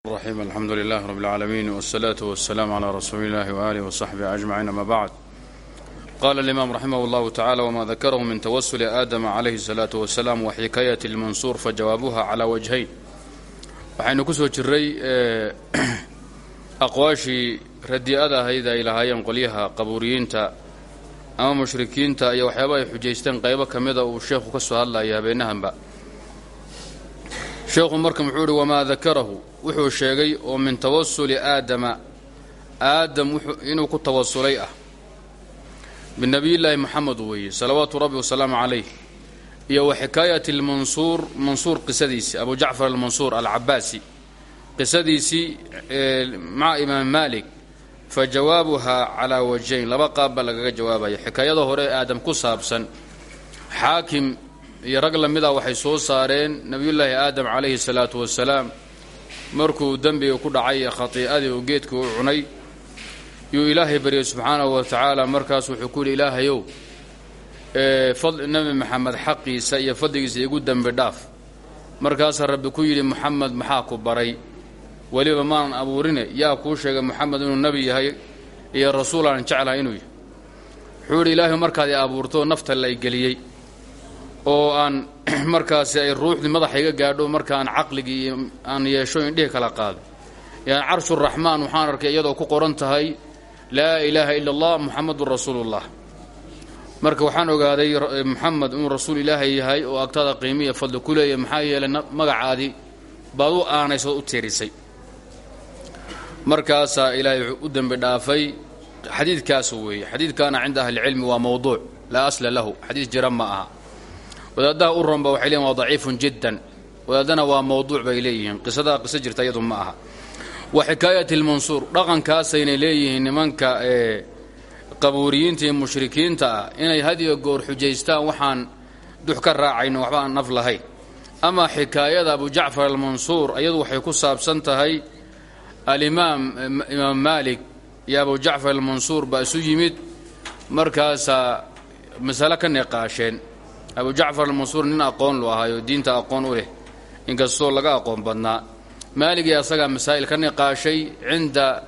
الرحيم الحمد لله رب العالمين والصلاة والسلام على رسول الله وآله وصحبه أجمعين أما بعد قال الإمام رحمه الله تعالى وما ذكره من توسل آدم عليه الصلاة والسلام وحكاية المنصور فجوابها على وجهين waxaynu ku soo jiray aqwaashii radi'ada ahayd ay lahaayeen qolyaha qabuuriyiinta ama mushrikiinta iyo waxyaaba ay xujaysteen qaybo ka mida uu sheekhu ka soo hadlaya habeenahanba sheekhu marka muxuu ihi wamaa dakarahu wuxuu sheegay oo min tawasuli aadama. Aadam inuu ku tawasulay ah. Binabiyillaahi moxamed weeye salawaatu rabbi wasalaamu calayh. Iyo wa xikaayati lmansuur mansuur qisadiisii abu jacfar almansuur alcabaasi qisadiisii maca imaam maalik fa jawaabuhaa calaa wajhayn. Laba qaab baa lagaga jawaabaya. Xikaayada hore aadam ku saabsan xaakim iyo rag lamida waxay soo saareen nebiyullaahi aadam calayhi salaatu wasalaam markuu dembiga ku dhacay khatii'adii uu geedka u cunay yuu ilaahay baryay subxaanahu wa tacaala. Markaas wuxuu ku yidhi ilaahayow nebi maxamed xaqiisa iyo fadligiisa igu dembi dhaaf. Markaasaa rabbi ku yidhi moxamed maxaa ku baray? Weliba maanan abuurine yaa kuu sheegay moxamed inuu nebi yahay iyo rasuul aan jeclahay inuu yahay. Wuxuu yidhi ilaahay markaad i abuurto nafta la geliyey oo aan markaasi ay ruuxdii madaxa iga gaadho markaan caqligii aan yeesho indhihi kala qaaday yani carshuraxmaan waxaan arkay iyadoo ku qoran tahay laa ilaaha ila allah muxamadun rasuulullah. Marka waxaan ogaaday moxamed inuu rasuul ilaahay yahay oo agtada qiimiya fadli ku leeyahy maxaa yeelay magacaadii baad u aanaysood u tirisay markaasaa ilaahay wuxuu u dembi dhaafay xadiidkaasu weeye. Xadiidkaana cinda ahlicilmi waa mowduuc laa asla lahu. Xadiid jira ma aha wadaadaha u ronba waxay leeyihiin waa daciifun jiddan. Wadaadana waa mowduuc bay leeyihiin. Qisadaa qiso jirta iyadu ma aha. Wa xikaayati lmansuur dhaqankaasayna leeyihiin nimanka ee qabuuriyiinta iyo mushrikiinta ah inay hadiyo goor xujaystaan waxaan dux ka raacayno waxba aan naf lahayn ama xikaayada abu jacfar almansuur iyadu waxay ku saabsan tahay alimaam imaam maalik abu jacfar almansuur baa isu yimid markaasaa masale ka niqaasheen abu jacfar almansuur nin aqoon lu ahaayo diinta aqoon u leh. Inkastoo laga aqoon badnaa. Maaligii asagaa masaa'il ka niqaashay cinda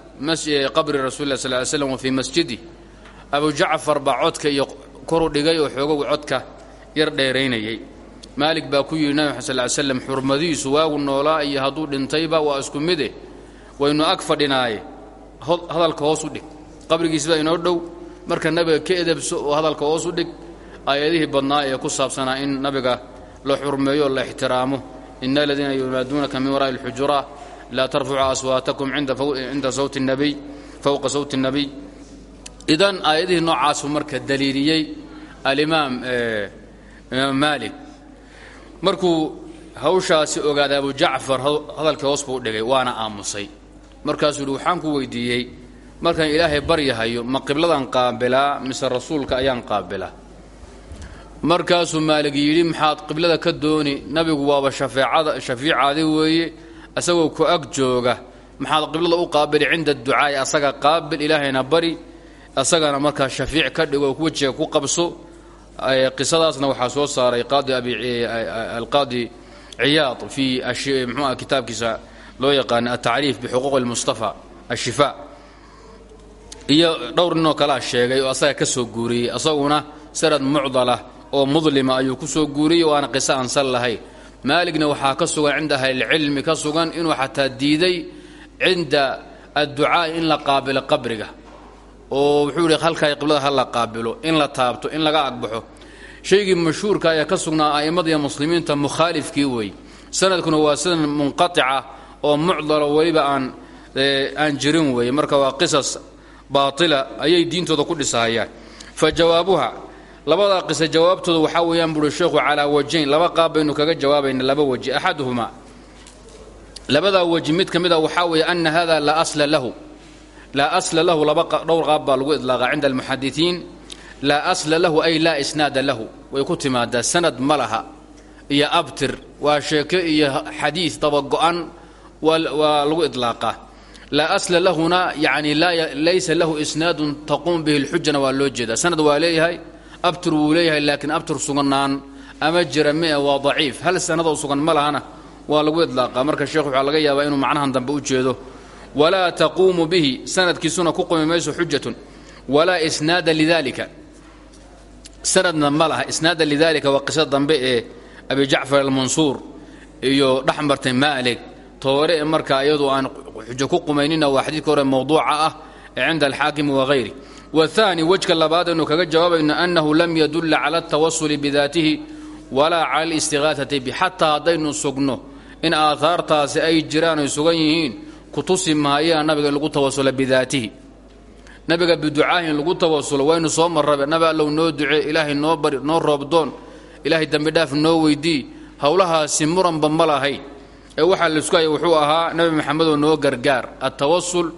qabri rasuli lah sal ly slam wa fii masjidi. Abu jacfar baa codka iyo koru dhigay oo xoogogu codka yar dheeraynayay. Maalig baa ku yidhi nabi sal slam xurmadiisu waagu noolaa iyo hadduu dhintayba waa isku mide. Waynu ag fadhinaaye. Hadalka hoos u dhig. Qabrigiisbaa inoo dhow. Marka nabiga ka edebso oo hadalka hoos u dhig aayadihii badnaa ee ku saabsanaa in nabiga la xurmeeyo la ixtiraamo. Ina aladiina yunaaduunaka min waraa'i alxujura laa tarfuca aswaatakum cinda sawti nabiy fowqa sawti nabiy idan aayadihii noocaasuu marka daliiliyey alimaam eh, imaam maalik. Markuu hawshaasi ogaaday abu jacfar hadalkii hoos buu dhigay waana aamusay. Markaasuu yihi waxaan ku weydiiyey markaan ilaahay baryahayo ma qibladan qaabilaa mise rasuulka ayaan qaabilaa markaasuu maalig yidhi maxaad qiblada ka dooni? Nabigu waaba shafiicaadi weeye isagoo ku ag jooga. Maxaad qiblada u qaabili cinda ducaa'i asaga qaabil ilaahayna bari. Asagana markaa shafiic ka dhigo wejiga ku qabso. Qisadaasna waxaa soo saaray alqaadi ciyaad fii mxuah kitaabkiisa loo yaqaana atacriif bixuquuq اlmustafa ashifaa iyo dhowr ninoo kalea sheegay oo asaga ka soo guuriyey asaguna sanad mucdalah oo mudlima ayuu ku soo guuriyey waana qiso aan sal lahayn maaligna waxaa ka sugan cinda ahlilcilmi ka sugan inuu xataa diiday cinda adducaa'i in la qaabilo qabriga. Oo wuxuu yidhi halkaa qiblada ha la qaabilo in la taabto in laga agbaxo. Shaygii mashhuurka ayaa ka sugnaa a'immada iyo muslimiinta mukhaalifkii weey sanadkuna waa sanad munqatica oo mucdalo weliba aan aan jirin weeye marka waa qisas baatila ayay diintooda ku dhisahayaan. Fa jawaabuha labadaa qisa jawaabtooda waxaa weeyaan buuhi sheekhu calaa wajayn laba qaab baynu kaga jawaabayna laba weji axaduhumaa. Labadaa weji mid ka mid a waxaa weeye ana hada laa asla lahu. Laa asla lahu laba dhowr qaab baa lagu idlaaqa cinda almuxadisiin laa asla lahu ay laa isnaada lahu. Way ku timaadaa sanad ma laha. Iyo abtir waa sheeke iyo xadiid dabago-an waa lagu idlaaqaa laa asla lahuna yani laysa lahu isnaadun taquum bihi lxujana waa loo jeedaa. Sanad waa leeyahay abtir wuu leeyahay laakiin abtir sugnaan ama jira mee waa daciif. Hal sanadoo sugan ma lahana waa lagu idlaaqaa marka sheekh waxaa laga yaabaa inuu macnahan dambe u jeedo. Walaa taquumu bihi sanadkiisuna ku qumi mayso xujatun walaa isnaada lidalika sanadna ma laha. Isnaada lidalika waa qisada dambe ee abi jacfar almansuur iyo dhexmartay maalig toore ee markaa iyadu aan xujo ku qumaynina waa xadiidka hore mawduuca ah ee cinda alxaakimi wahayri wahaani wejka labaad aynu kaga jawaabayno annahu lam yadulla cala altawasuli bidaatihi walaa cala alistiqaatati bi xataa haddaynu sugno in aahaartaasi ay jiraan ay sugan yihiin ku tusi maayaan nabiga in lagu tawasula bidaatihi. Nabiga biducaahi in lagu tawasulo waynu soo marrabe nabi allow noo ducee ilaahay noo bari noo roobdoon ilaahay dembidhaaf noo weydii howlahaasi muranba ma lahayn. Ee waxaa la isku haya wuxuu ahaa nabi maxamedoo noo gargaar altawasul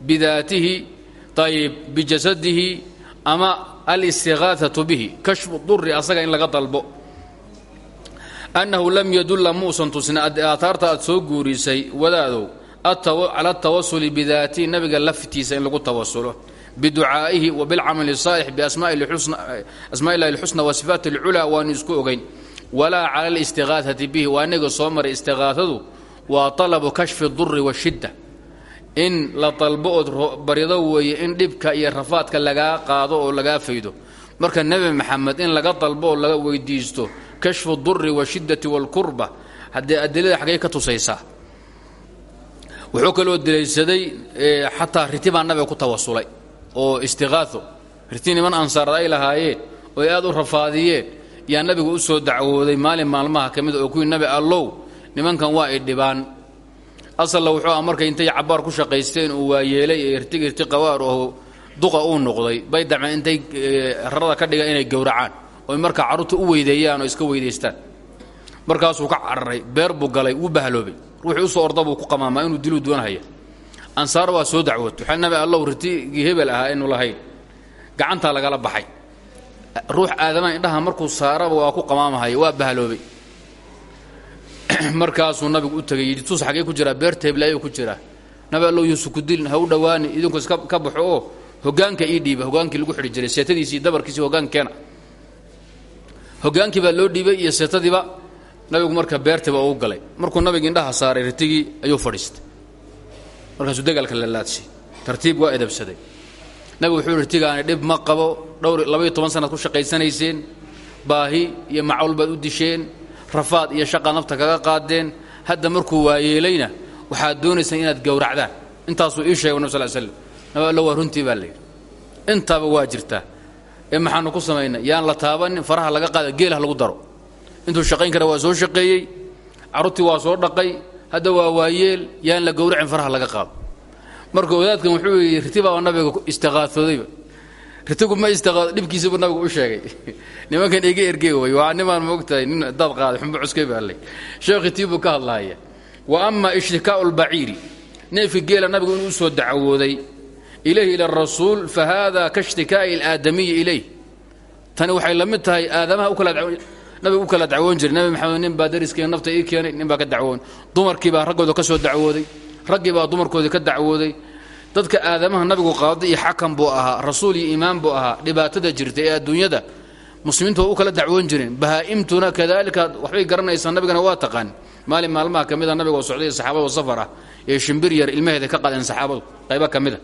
bidaatihi ayib bijasadihi ama alistiqaatatu bihi kashfu duri asaga in laga dalbo annahu lam yadulla muusan tusina aataarta aad soo guurisay wadaadow cala atawasuli bidaatihi nabiga laftiisa in lagu tawasulo biducaa'ihi wa bilcamali saalix biasmaa illahi lxusna wa sifaat alculaa waanu isku ogayn walaa cala alistiqaatati bihi waa inaga soo maray istiqaatadu waa talabu kashfi duri washidda in la dalbo ood barido weeye in dhibka iyo rafaadka lagaa qaado oo lagaa faydo. Marka nebi maxamed in laga dalbo oo laga weydiisto kashfu duri washiddati waalkurba haddee adilada xaggay ka tusaysaa wuxuu kaloo dilaysaday xataa riti baa ku tawasulay oo istiqaao riti niman ansaarad ay lahaayeen oo ay aad u rafaadiyeen yaa nabigu u soo dacwooday maalin maalmaha ka mida oo kuwii nabi allow nimankan waa ay asalla wuxuu ah markay intay cabbaar ku shaqaysteen uu waayeelay ee irtig irti qawaar oo duqa uu noqday. Bay damceen intay rarada ka dhigaan inay gowracaan oy markaa carruurta u weydeeyaan oo iska weydaystaan markaasuu ka cararay beer buu galay wuu bahaloobay. Ruuxii u soo orda buu ku qamaamaa inuu diluu doonhaya ansaar waa soo dacwood waxaa nabi allow ritigii hebel ahaa inu lahayn. Gacantaa lagala baxay. Ruux aadamaha indhaha markuu saaraba waa ku qamaamahaya waa bahaloobay markaasuu nabigu u tegay yidhi tus xaggee ku jiraa beerta heblaayuu ku jiraa nabi allow yuusu ku dilin u dhowaani idinku iska ka baxo oo hogaanka ii dhiiba hogaankii lagu xidhi jiray seetadiisii dabarkiisii hogaankeena. Hogaankii baa loo dhiibay iyo seetadiiba nabigu marka beertiiba ugu galay. Markuu nabiga indhaha saaray ritigii ayuu fadhiistay. Markaasuu dagaalka la laadshay tartiib waa edabsaday nabigu wuxuu ritigaani dhib ma qabo dhowr labaiyo toban sannaad ku shaqaysanayseen baahi iyo macawl baad u disheen rafaad iyo shaqaad nafta kaga qaadeen hadda markuu waayeelayna waxaad doonaysaan inaad gowracdaan. Intaasuu ii sheegay nab sal slam nabi allo waa runtii baa layidhi intaaba waa jirtaa. Ee maxaanu ku samaynay yaan la taabanin faraha laga qaada geelah lagu daro. Intuu shaqayn kara waa soo shaqeeyey carruurtii waa soo dhaqay hadda waa waayeel yaan la gowracin faraha laga qaado. Marka wadaadkan wuxuu yidhi ritibaaba nabiga istiqaaoodayba ritigu ma istiqaado dhibkiisaba nabigu u sheegay. Nimankan iga ergey way waa nimaan moogtahay nin dad qaaday xumbo cuskay baa lay sheekhi tiibuu ka hadlaaya wa ama ishtikaa'u lbaciiri neefki geela nabigu inuu u soo dacwooday ilayhi ila rasuul fa hada ka ishtikaa'i alaadamiyi ilayh. Tani waxay la mid tahay aadamaha nabigu u kala dacwoon jiray. Nabi maxamed nin baa dariskeen nafta ii keenay nin baa ka dacwoon. Dumarkii baa raggooda ka soo dacwooday raggii baa dumarkoodii ka dacwooday dadka aadamaha nabigu qaado iyo xakam buu ahaa rasuul iyo imaam buu ahaa dhibaatada jirta ee adduunyada. Muslimiintu waa u kala dacwoon jireen. Bahaa'imtuna kadalika waxbay garanaysaa nabigana waa taqaan. Maalin maalmaha ka mida nabiga oo socday saxaabado safar ah ee shimbir yar ilmaheeda ka qadeen saxaabadu. Qaybo ka mida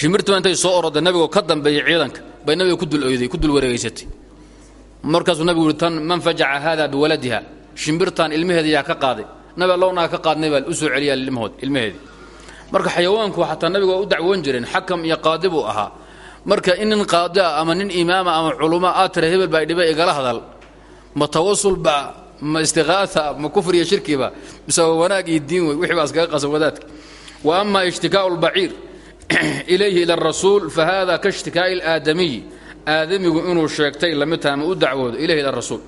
shimbirtuba intay soo oroday nabigoo ka dambeeyey ciidanka bay nabiga ku dul oyday ku dul wareegaysatay. Markaasuu nabigu yidhi tan man fajaca haada biwaladiha? Shimbirtan ilmaheeda yaa ka qaaday. Nabi allownaga ka qaadnay baa u celiyaa ilmahood ilmaheedii marka xayawaanku xataa nabiga waa u dacwoon jireen xakam iyo qaadi buu ahaa. Marka in nin ama nin imaama ama culummo aad tira hebel baa dhiba igala hadal. Ma tawasul ba ma istiqaaa ma kufr iyo shirkiba mise waa wanaag iyo diin wey wixii baa iskaga qasan wadaadka. Wa ama ishtikaa'u lbaciir ilayhi ila arasuul fa hada ka ishtikaa'i alaadamiyi aadamigu inuu sheegtay la mid u dacwoodo ilayhi ila rasuul.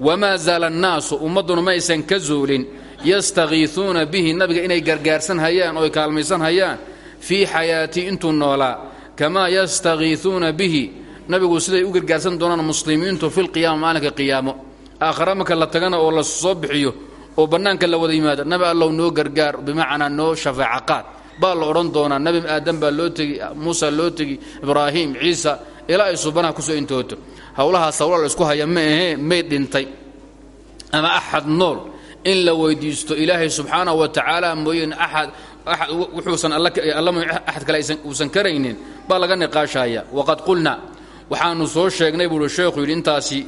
Wamaa zaala annaasu ummadduna ma aysan ka zuulin yastakiisuuna bihi nabiga inay gargaarsan hayaan oo ay kaalmaysan hayaan fii xayaatii intuu noolaa. Kamaa yastakiisuuna bihi nabigu siday u gargaarsan doonaan muslimiintu filqiyaama maalinka qiyaamo. Aakhara marka la tagana oo la soo bixiyo oo bannaanka la wada yimaado nabi allow noo gargaar bimacnaa noo shafaaca qaad baa la odhan doonaa nabi aadan baa loo tegi muusa loo tegi ibraahim ciisa ilaa ay subanaha ku soo intooto. Howlahaas hawla la isku haya ma ahee may dhintay. Ama axad nool in la weydiisto ilaahay subxaanahu wa tacaala mooyeen axad wuxuusan alla axad kale uusan karaynin baa laga niqaashaya. Waqad qulna waxaanu soo sheegnay buuhi sheekhu yidhi intaasi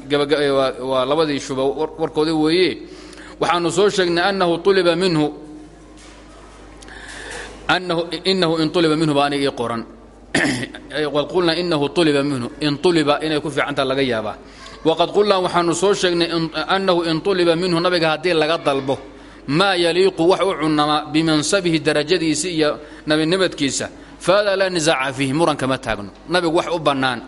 waa labadii shuba warkoodi weeye. Waxaanu soo sheegnay annahu uliba minhu inahu in uliba minhu baa aniga ii qoran. Qad qulna inahu uliba minhu in uliba inay ku fiicantaa laga yaabaa waqad qulnaa waxaanu soo sheegnay annahu in uliba minhu nabiga haddii laga dalbo maa yaliiqu wax u cunama bimansabihi darajadiisa iyo nabinimadkiisa fahada laa nisaaca fiihi muran kama taagno nabigu wax u bannaan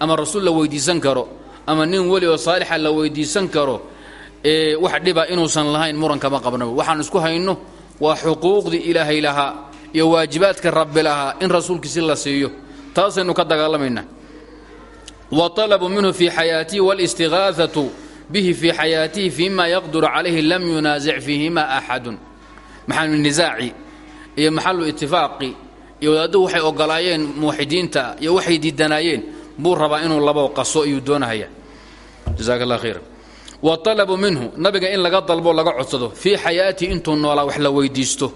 ama rasuul la weydiisan karo ama nin weli oo saalixa la weydiisan karo wax dhiba inuusan lahayn muran kama qabno waxaan isku hayno waa xuquuqdii ilaahay lahaa iyo waajibaadka rabbi lahaa in rasuulkiisi la siiyo taasaynu ka dagaalamaynaa walabu minhu fii xayaatihi wاlاstiغaaثaةu bihi fii xayaatihi fima yaqduru calayhi lam yunaasic fiihima axadun maxalu nisaaci iyo maxalu itifaaqi iyo wadaadduhu waxay ogolaayeen muwaxidiinta iyo waxay diidanaayeen buu rabaa inuu labo qaso iyuu doonahaya jazaak اllah khayra walabu minhu nabiga in laga dalbo laga codsado fii xayaatihi intuu noolaa wax la weydiisto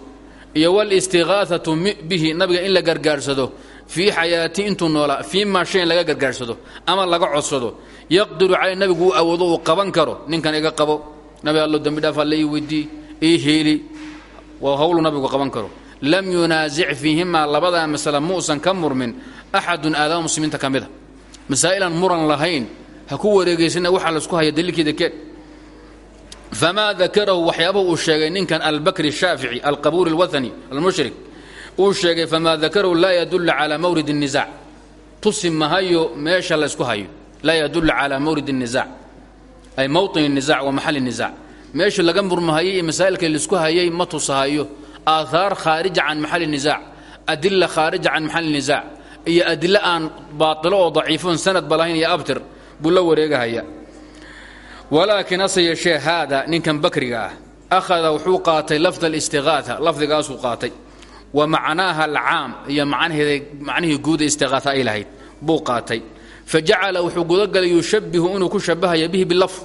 iyo wاlاstiغaaثaةu bihi nabiga in la gargaarsado fii xayaati intuu noolaa fii maa laga gargaarsado ama laga codsado yaqdiru caley nabigu uu awoodo uu qaban karo ninkan iga qabo nabi allo dembi dhaaf alle ii weydii ii heeli waa hawlu nabigu qaban karo. Lam yunaasic fiihimaa labadaa masale muusan ka murmin axadun aadama muslimiinta ka mida. Muran lahayn ha ku wareegaysana waxaa la isku haya daliilkeeda keen. Famaa dakarahu waxyaabahu uu sheegay ninkan albakri shaafici alqabuuri alwathani almushrik uu sheegay famaa dakarahu laa yadulu calaa mawrid الniزaac tusi mahayo meesha laysku hayo laa yadulu calaa mawrid الniزaac ay mawطin الniزac wa maxal الniزaac meeshii laga murmahayay iyo masaa'ilka laisku hayay ma tusahayo aahaar khaarija can maxal الniزaac adila khaarija can maxal الniزaac iyo adilo aan baatilo oo daciifoon sanad ba lahayn iyo abtir buu la wareegahaya walaakin hase yeeshee haada ninkan bakriga ah akhada wuxuu qaatay lafd اlistiغaaثa lafdigaasuu qaatay wa macnaaha alcaam iyo macnihii guuda istiqaaa ay lahayd buu qaatay. Fa jacala wuxuu gudagalay yushabbihu inuu ku shabahaya bihi bilafd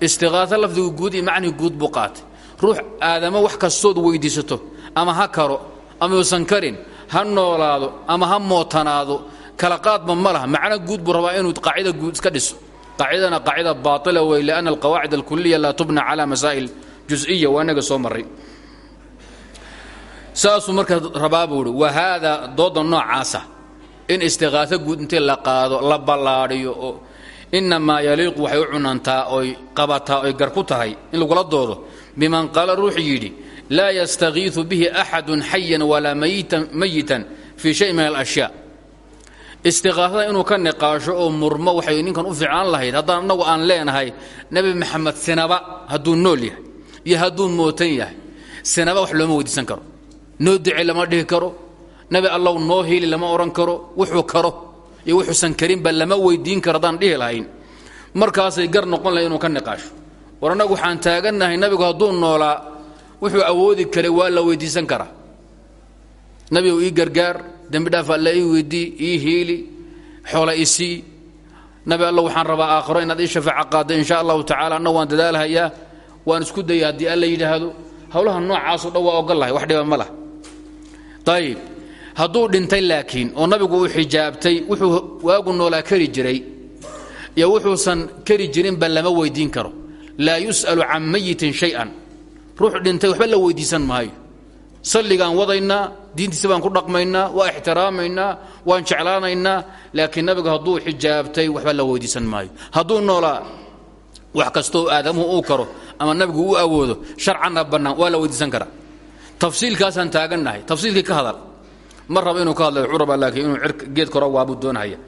istiqaaa lafdigu guud iyo guud buu qaatay. Ruux aadamo wax kastood weydiisato ama ha karo ama uusan karin ha noolaado ama ha mootanaado kala qaadba ma laha. Macno guud buu rabaa inuu qaacida guud iska dhiso. Qaacidana qaacida baatila wey lianna alqawaacid alkuliya laa tubna cala masaa'il jus'iya waa inaga soo marray saasuu marka rabaa buu wa haada dooda noocaasa in istiqaaso guud intii la qaado la ballaadhiyo oo innamaa yaliiqu waxay u cunantaa oy qabataa oy gar ku tahay in lagula doodo. Biman qaala ruux yidhi laa yastakiiu bihi axadun xayan walaa mayitan fii shay min alashyaa. Istiqaasada inuu ka niqaasho oo murmo waxay ninkan u fiicnaan lahayd haddaan annagu aan leenahay nebi maxamed sinaba hadduu nool yahay iyo hadduu mootan yahay sinaba wax looma weydiisan karo noo duce lama dhihi karo. Nabi allow noo heli lama odhan karo. Wuxuu karo iyo wuxuusan karinba lama weydiin karo haddaan dhihi lahayn. Markaasay gar noqon lahay ka niqaasho. War waxaan taagannahay nabigu hadduu noolaa wuxuu awoodi karay waa la weydiisan karaa. Nabigu ii gargaar dembi dhaaf alla ii weydii ii hiili xoola isii nabi allow waxaan rabaa aakhiro inaad ii shafaaco qaaddo insha allahu tacala annagu waan dadaalhayaa waan isku daya haddii alla yidhaahdo howlaha noocaasoo dhan waa ogol lahay wax dhiba ma lah ayib hadduu dhintay laakiin oo nabigu uu xijaabtay wuxuu waagu noolaa kari jiray iyo wuxuusan kari jirinba lama weydiin karo. Laa yus'alu can mayitin shay-an. Ruux dhintay waxba la weydiisan maayo. Salligaan wadaynaa diintiisa baan ku dhaqmaynaa waa ixtiraamaynaa waan jeclaanaynaa laakiin nabigu hadduu xijaabtay waxba la weydiisan maayo. Hadduu noolaa wax kastoo aadamuhu uu karo ama nabigu u awoodo sharcanna bannaan waa la weydiisan karaa. Tafsiilkaasaan taagannahay tafsiilkii ka hadal. Ma raba inuu ka hadlay wuxuu rabaa laakiin inuu geed kora waabuu doonahaya.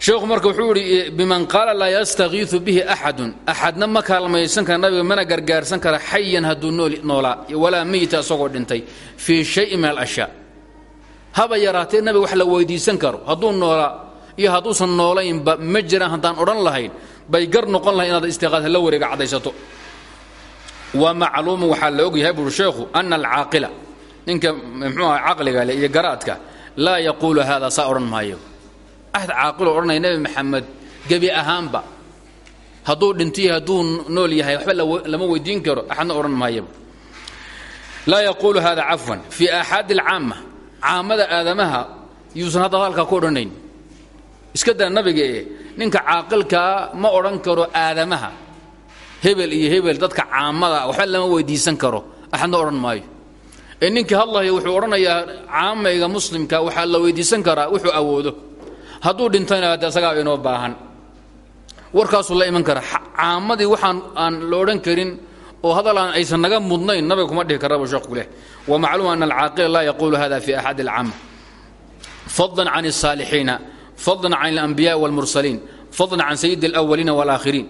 Sheekhu marka wuxuu idhi biman qaala laa yastakiiu bihi axadun. Axadna ma kaalmaysan kara nabiga mana gargaarsan kara xayan hadduu noolaa walaa meyita isagoo dhintay fii shayin min alashyaa. Haba yaraatee nabiga wax la weydiisan karo hadduu noolaa iyo hadduusan noolaynba ma jiraan haddaan odhan lahayn bay gar noqon lahay inaad istiqaasa la wareega caddaysato. Wa macluumu waxaa la og yahay buuri sheekhu ana alcaaqila ninka mxuu aha caqliga leh iyo garaadka laa yaquulu hada saa odhan ahd caaqiloo odhanaya nebi maxamed gebi ahaanba hadduu dhintiy hadduu nool yahay waxba lama weydiin karo axadna odhan maayaba laa yaquulu hada cafwan fii aaxaadi alcaama caamada aadamaha yuusan hadda ku odhanayn iska daa nabiga ee ninka caaqilkaa ma odhan karo aadamaha. Hebel iyo hebel dadka caamada waxba lama weydiisan karo. Axadna odhan maayo. Ee ninkii hadlaya wuxuu odhanayaa caamayga muslimka waxaa la weydiisan karaa wuxuu awoodo. Hadduu dhintayna hadde asagaa inoo baahan. Warkaasuu la iman kara. Caamadii waxaan aan la karin oo hadal aan aysan naga mudnayn nabiga kuma dhihi karaba sheekhu leh. Wa macluum ana alcaaqila laa yaquulu hada fi axad alcaama fadlan can الsaalixiina fadlan can اlanbiyaءi wاlmursaliin fadlan can sayidi اlأwaliina wاlaakhiriin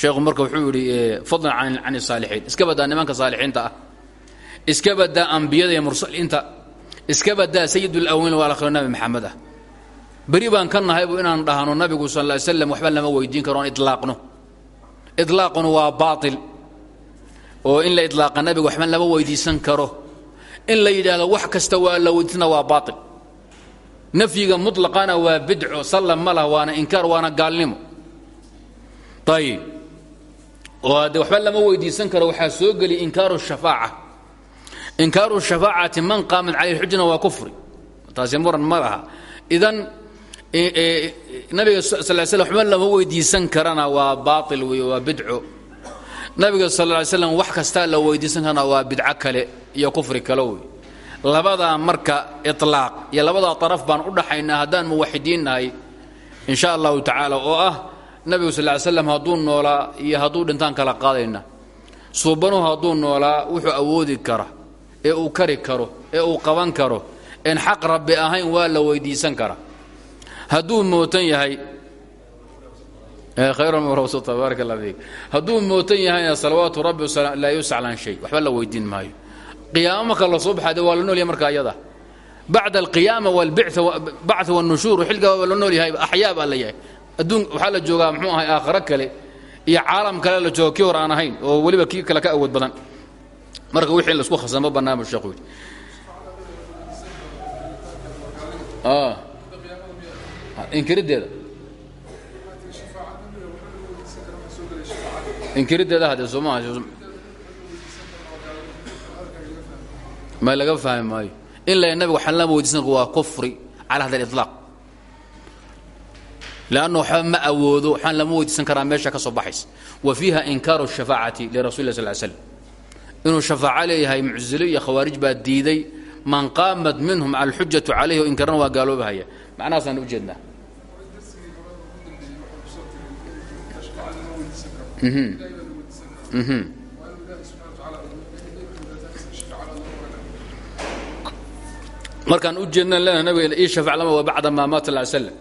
sheekhu marka wuxuu yidhi fadlan can الsaalixiin iska badaa nimanka saalixiinta ah iska badaa ambiyada iyo mursaliinta iska badaa sayid اlأwaliin walakhiriin nabi maxamed ah beri baan ka nahaybu inaan dhahno nabigu sal ly slam waxba lama weydiin karo aan ilaaqno ilaaquna waa baail oo in la ilaaqa nabiga waxba lama weydiisan karo in la yidhaahdo wax kasta waa la weydiisana waa baail nafyiga muطlaqana waa bidco salla ma lah waana inkaar waana gaalnimo ayib oo de waxba lama weydiisan karo waxaa soo geli inkaaru shafaaca inkaaru shafaacati man qaamat calayh xujna waa kufri taasi muran ma laha idan nabiga sal slam waxba lama weydiisan karana waa baail wey waa bidco nabiga sal ly slam wax kastaa la weydiisan karana waa bidco kale iyo kufri kale wey labadaa marka ilaaq iyo labadaa araf baan u dhaxaynaa haddaan muwaxidiin nahay in sha allahu tacaala oo ah nabigu sal slam hadduu noolaa iyo hadduu dhintaan kala qaadayna. Suubanuhu hadduu noolaa wuxuu awoodi kara ee uu kari karo ee uu qaban karo en xaq rabbi ahayn waa la weydiisan kara. Hadduu mootan yahay hadduu mootan yahayna salawaatu rabbi laa yusclan shay waxba la weydiin maayo qiyaamo marka la soo la nool marka ayada. Bacda alqiyaama walbacth wاnushuur xilligaa waa la nool yahay axyaa baa la yahay. La joogaa muxuu ahay aakhiro kale iyo caalam kale la jooga kii ahayn oo weliba kii kale ka awood badan. Marka wixii la isku khasamo banaanbu sheekhu yidhi. Inkirideeda. Inkirideeda hadee sooma ma laga fahmi maayo. In la nabiga waxaan lama weydiisan waa kufri cala hada aliطlaaq leanna waxba ma awoodo waxaan lama weydiisan karaa meesha ka soo baxaysa. Wa fiiha inkaaru shafaacati lirasuli lah sal l slam inuu shafaaco leeyahay muczilo iyo khawaarij baa diiday man qaamat minhum alxujatu calayhi o inkarana waa gaaloobahaya macnahaasaan u markaan u jeednan lena nabiga ii shafac lama waa bacda maa maata sal slam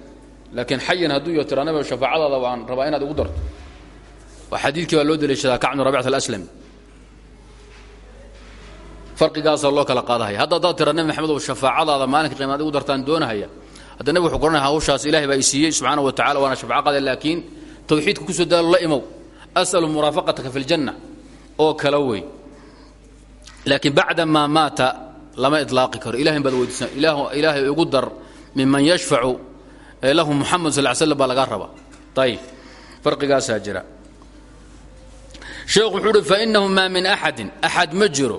laakiin xayan hadduu yo tira nabiga shafaacadaada waan rabaa inaad igu darto. Xadiidkii baa loo daliishadaa kacbnu rabicat alaslami farqigaasaa loo kala qaadahaya. Hadda haddaad tira nabi maxamed oo shafaacadaada maalinka qiimaad igu dartaan doonahaya. Hadda nabig wuxuu koranaya hawshaas ilahay baa i siiyey wa tacala waana shafaaco qaade laakiin tawxiidka ku soo daalo la imow. Asalu muraafaqataka fi ljanna oo kala wey laakiin bacda maa maata lama ilaaqi karo. Ilahay baad weydiisan ilaahay igu dar miman yashfacu lahu muxamed sal slam baa lagaa rabaa. Ayib farqigaasaa jira. Sheekhu wuxuu uhi fainahu min axadin axad ma jiro.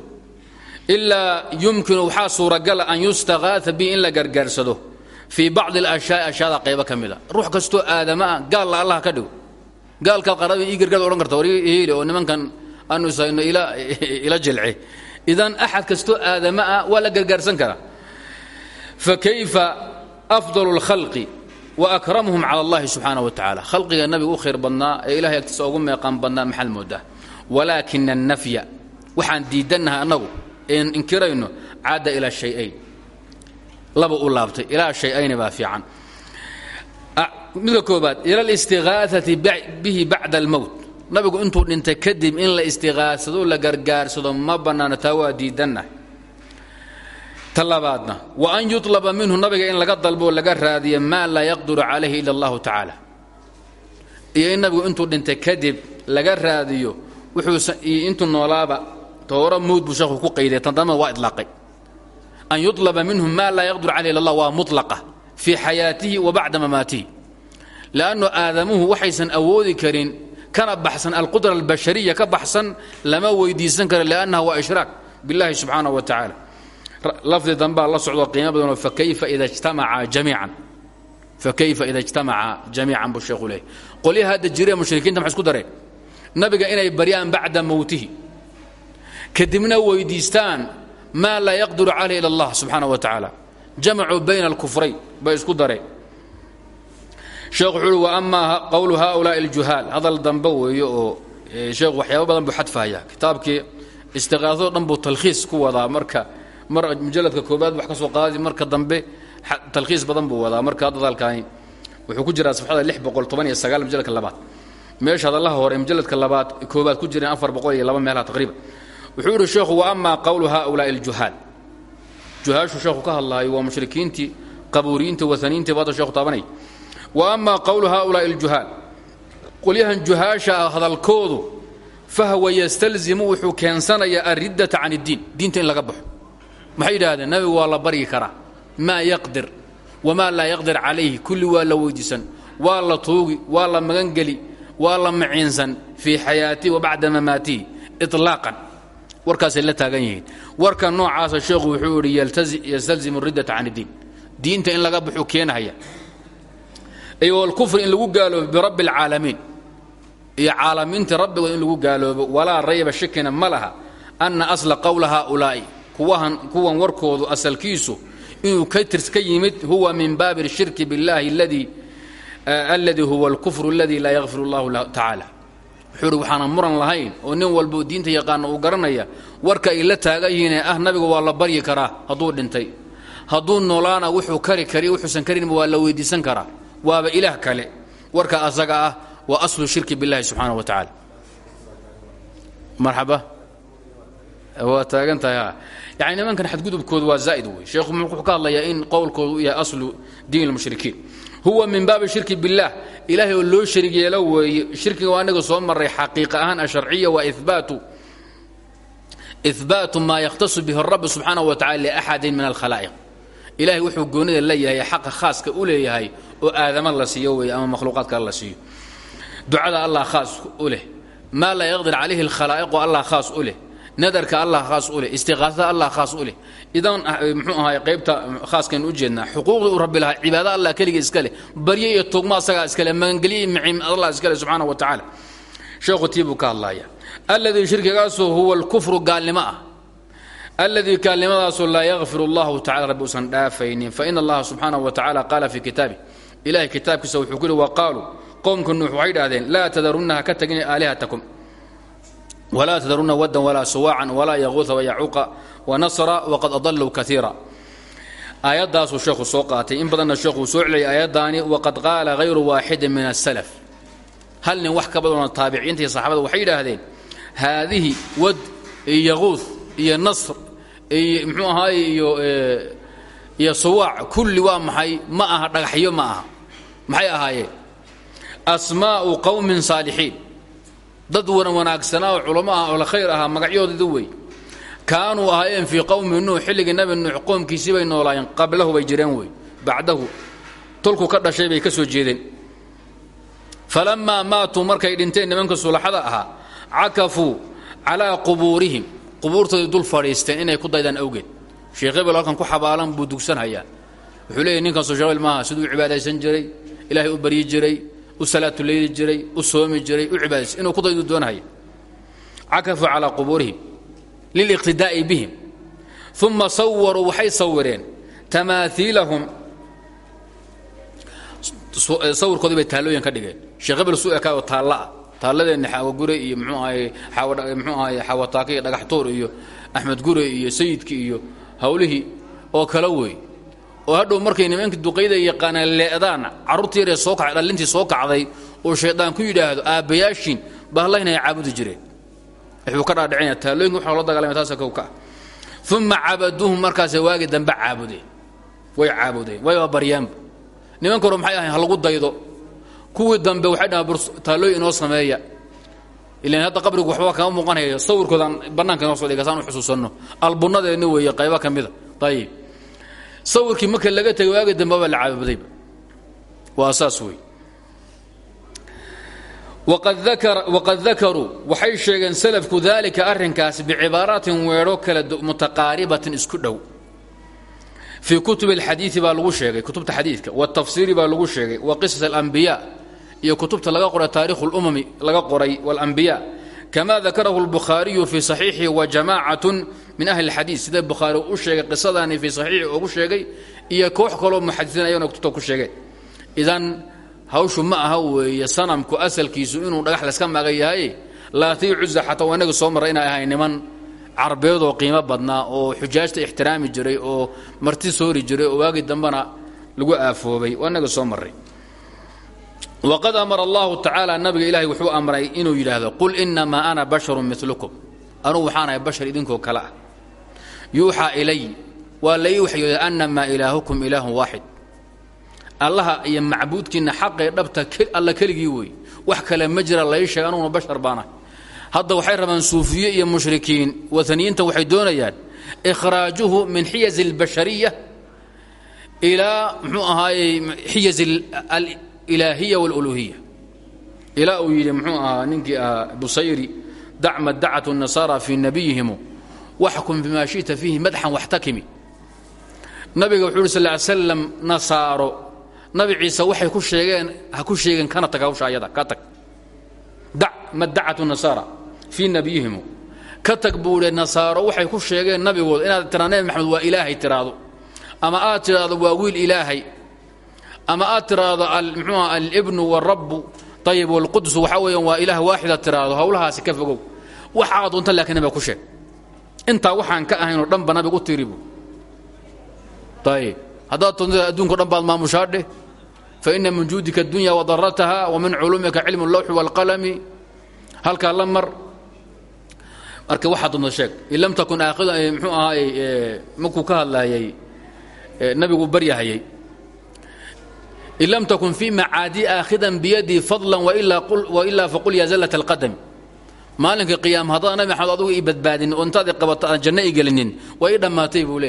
Ilaa yumkinu waxaa suuragala an yustakaaa bi in la gargaarsado. Fii bacdi alashyaai ashyaada qaybo ka mida ruux kastoo aadama ah gaalla allah ka dhigo. Gaalkaad qarada ii gargaad odhan karta war heli oo nimankan aanu ishayno ila jilce idan axad kastoo aadama ah waa la gargaarsan karaa fakayfa afdal اlkhalqi waakramhum cala اllahi subxaanaه wa tacala khalqiga nabiga u khayr badnaa ee ilahay agtiisa ugu meeqaan badnaa maxal moodaa walaakina الnafya waxaan diidannahay annagu een inkirayno caada ila shayayn laba u laabtay ilaa shay-ayni baa fiican midka koobaad ila اlistiغaaثati bihi bacda اlmowt nabigu intuu dhintay kadib in la istiqaasado la gargaarsado ma bannaano taa waa diidanna ta labaadna wa an yuطlaba minhu nabiga in laga dalbo laga raadiyo maa la yaqdiru calayhi ila allahu tacaala. Iyo in nabigu intuu dhintay kadib laga raadiyo wuxuusa iyo intuu noolaaba toora mowd buu sheekhu ku qayday tandamada waa idlaaqay. An yuطlaba minhu maa laa yaqdiru calayhi ila allah waa mutlaqa fii xayaatihi wa bacda mamaatihi leannu aadamuhu waxaysan awoodi karin kana baxsan alqudra albashariya ka baxsan lama weydiisan karo lannaha waa ishraak biاllahi subxaanaه wa tacaala lafdi dambaa la socdo qiimo badanoo fakayfa ida jtamaca jamiican? Fakayfa ida ijtamaca jamiican buu sheekhu leeyahy qolyaha hadda jiree mushrikiinta maxay isku dareen? Nabiga inay baryaan bacda mowtihi kadibna weydiistaan maa laa yaqdiru calayh ila allah subxaana wa tacaala jamacuu bayna alkufrayn bay isku dareen sheekhu wuxuu uhi wa amaa qowlu haulaai aljuhaal. Hadal dambe weeye oo sheekhu waxyaaba badan buu xadfahaya kitaabkii istiqaasado dhan buu ku wadaa marka mar mujalladka koobaad wax ka soo qaadi marka dambe talkhiis badan buu wadaa. Marka hadda wuxuu ku jiraa safxada lix boqol toban iyo sagaal mujalladka labaad. Meesha hadallaha hore mujalladka labaad koobaad ku jireen afar meelaha taqriiban. Wuxuu yidhi sheekhu wa amaa qowlu haulaai aljuhaal. Juhaashu sheekhu ka hadlaayo waa mushrikiintii qabuuriyiintii wataniintii baada sheekhu taabanaya wa amaa qowlu haulaai aljuhaal. Qolyahan juhaasha ah hadalkoodu fahwa yastalzimu wuxuu keensanayaa alriddata can iddiin diinta in laga baxo. Maxay yidhaahdeen? Nabigu waa la baryi karaa. Maa yaqdir. Wamaa laa yaqdir calayhi. Kulli waa la weydiisan. Waa la tuugi. Waa la magangeli. Waa la maciinsan. Fii xayaatihi wa bacda mamaatihi ilaaqan warkaasay la taagan yihiin. Warka noocaasa sheekhu wuxuu yidhi yastalzimu iyo walkufri in lagu gaaloobo birabbi alcaalamiin iyo caalamiinta rabbigood in lagu gaaloobo walaa rayba shakina ma laha anna asla qowla haaulaa'i kuwahan kuwan warkoodu asalkiisu inuu ka yimid huwa min baabi الshirki biاllahi alladii huwa اlkufr اladii laa yakfir اllahu tacaala wuxuu uhi waxaanan muran lahayn oo nin walbo diinta yaqaana uu garanaya warka ay la taagan yihiinee ah nabiga waa la baryi karaa hadduu dhintay hadduu noolaana wuxuu kari kari wuxuusan karinba waa la weydiisan karaa waaba ilaah kale. Warka asaga ah waa aslu shirki billahi subxaana wa tacaala. Marxaba. Waa taagan tahay yani nimankan xadgudubkoodu waa zaa'id wey sheekhu muxuu ka hadlayaa in qowlkoodu u yahay aslu diin lmushrikiin huwa min baabi shirki billaah. Ilaahay oo loo sharig yeelo weeye shirkiga anaga soo marray xaqiiqa ahaan asharciya waa ibaatu ibaatu maa yakhtasu bihi rabi subxaana wa tacala liaxadin min alkhalaa'iq ilahay wuxuu goonida leeyahay xaqa khaaska u leeyahay oo aadama la siiyo weeye ama makhluuqaad kale la siiyo. Ducada allah khaas u leh. Maa laa yaqdir calayhi اlkhalaa'iqu allah khaas u leh. Nadarka allah khaas u leh. Istiqaasada allah khaas u leh. Idan muxuu ahaay qaybta khaaskaynu u jeednaa xuquuqda uu rabbi lahaa cibaado allah keligii iska leh barye iyo tugma asagaa iskale magangelye iyo miciim allah iskale subxaana wa tacaala sheekhu tii buu ka hadlaaya alladii shirkigaasoo huwa alkufru gaalnimo ah alladii gaalnimadaasoo laa yakfir allahu tacala rabbi usan dhaafaynin faina allaha subxaanahu wa tacala qaala fii kitaabi ilahay kitaabkiisa wuxuu ku yihi wa qaaluu qowmka nuux waxay idhahdeen laa tadarunna ha ka tagin aalihatakum wlaa tdaruna wadan walaa suwaacan walaa yaquuha wayacuuqa wanasra waqad adaluu kaiira aayaddaasuu sheekhu soo qaatay in badanna sheekhuu soo celiyay aayaddaani waqad qaala hayru waaxidin min asalaf hal nin wax ka badanoo taabiciinta iyo saxaabada waxay yidhaahdeen haadihi wad iyo yaquuh iyo nasr mxuu ahaay iyo iyo suwaac. Kulli waa maxay? Ma aha dhagaxyo ma aha. Maxay ahaayeen asmaa'u qowmin saalixiin. Dad wanaagsanaa oo culamo ah oo la khayr ahaa magacyahoodida wey. Kaanuu ahaayeen fii qowmi nuux xilligii nabi nuux qoomkiisii bay noolaayeen qablahu bay jireen wey. Bacdahu tolku ka dhashay bay ka soo jeedeen. Falammaa maatuu markay dhinteen nimanka sulaxada ahaa cakafuu calaa qubuurihim qubuurtoodii dul fadhiisteen inay ku daydaan awgeed. Sheekh hebel halkan ku xabaalan buu dugsanhayaa wuxuu leeyahy ninkaasoo sheekh hebel maaha siduu cibaadaysan jiray ilaahay u baryi jiray u salaatuleyli jiray u soomi jiray u cibaadaysa inuu ku daydu doonahaya cakafuu calaa qubuurihim liliqtidaa'i bihim uma sawaruu waxay sawireen tamaaiilahum sawirkoodii bay taallooyin ka dhigeen. Sheekh hebel su ekaay oo taalla taalladeenna xaawo gure iyo mxuu ahaye mxuu ahaye xaawataaka iyo dhagaxtuur iyo axmed gure iyo sayidki iyo hawlihii oo kala wey. Oo hadhow markay nimanka duqayda yaqaanaan leedaan carruurtii yaree soo kacay dhallintii soo kacday oo shaydaan ku yidhaahdo aabbayaashiin bahlaynay caabudi jireen. Wuxuu ka dhaadhicinaya taallooyinka waxa loo dagaalamay taasa kow ka. Ah uma cabaduuhum markaasay waagi dambe caabudeen. Way caabudeen wayba baryaanba. Nimanka hore maxay lagu daydo kuwii dambe waxay dhahaan taallooyin inoo sameeya. Ilan hadda qabrigu waxba kama muuqanaya sawirkoodaan bannaanka inoo soo dhiga saan u xusuusanno. Albunnadeeni weeye qaybo ka mida. Ayib sawirkii marka laga tegay waagi dambe baa la caabudayba waa saas wey waqad dakaruu waxay sheegeen salafku dalika arrinkaas bicibaaraatin weedho kala mutaqaaribatin isku dhow. Fii kutub alxadiidi baa lagu sheegay kutubta xadiidka. Watafsiiri baa lagu sheegay. Wa qisas alambiya iyo kutubta laga qoray taarikhu lumami laga qoray walambiya kama dakarahu lbukhaariyu fii saxiixihi wa jamaacatun min ahli lxadiid sida bukhaari u sheegay qisadaani fii saxiixi ugu sheegay iyo koox kaloo muxadisiin ayagona kutubta ku sheegeen idan hawshu ma aha weeye sanamku asalkiisu inuu dhagax layska magan yahay? Laatii cuza xataa waa soo marray inay ahay niman carbeedoo qiimo badnaa oo xujaajta ixtiraami jiray oo marti soori jiray oo waagii dambena lagu aafoobay. Waa soo marray waqad amara allahu tacaala nabiga ilaahay wuxuu amray inuu yidhaahdo qul inamaa ana basharun milukum anugu waxaanahay bashar idinkoo kale ah yuuxaa ilay waa lai waxyooday anamaa ilaahukum ilaahun waaxid allaha iyo macbuudkiinna xaqee dhabta alla keligii wey wax kale ma jira lai sheega anuguna bashar baanahay hadda waxay rabaan suufiye iyo mushrikiin wataniyiinta waxay doonayaan ikhraajuhu min xiyaz اlbashariya ilaa mxuu ahaayey xiyaz alilaahiya wاluluhiya ilaa uu yidhi mxuu ahaa ninkii ahaa busayri dacma dacat الnasaara fii nabiyihimu waxkum bima shiئta fiihi madxan waxtakimi nabiga wuxuu yhi sal ly slam nasaaro nabi ciise waxay ku sheegeen ha ku sheegeen kana tag hawsha ayada ka tag dac madacatu nasaara fii nabiyihimu ka tag buu idhi nasaaro waxay ku sheegeen nabigooda inaad tiraa nebi maxamed waa ilaahay tiraahdo ama aad tidhaahdo waa wiil ilaahay ama aad tiraahdo mxu alibnu warabu ayib wlqudus waxaa weeyaan waa ilaah waaxida tiraahdo hawlahaasi ka fogow. Waxaa doonta laakiin nabiga ku sheeg. Intaa waxaan ka ahaynoo dhan ba nabigu tiribu ayib haddaad toonta addunkao dhan baad maamushaadheh fa inna min juudika adunya wadarataha wa min culumika cilmu lawxi waalqalami halkaa la mar marka waxaa doonta sheeg in lam takun aakhidan eh, mxuu ahaay eh, eh, markuu ka hadlaayay nabigu baryahayay in lam takun fii macaadii aakhidan biyadii fadla wailaa faqul ya zallat اlqadami maalinka qiyaam haddaan nabi maxamed adugu ii badbaadin oo intaad i qabato aan janno i gelinin waa ii dhammaatay buu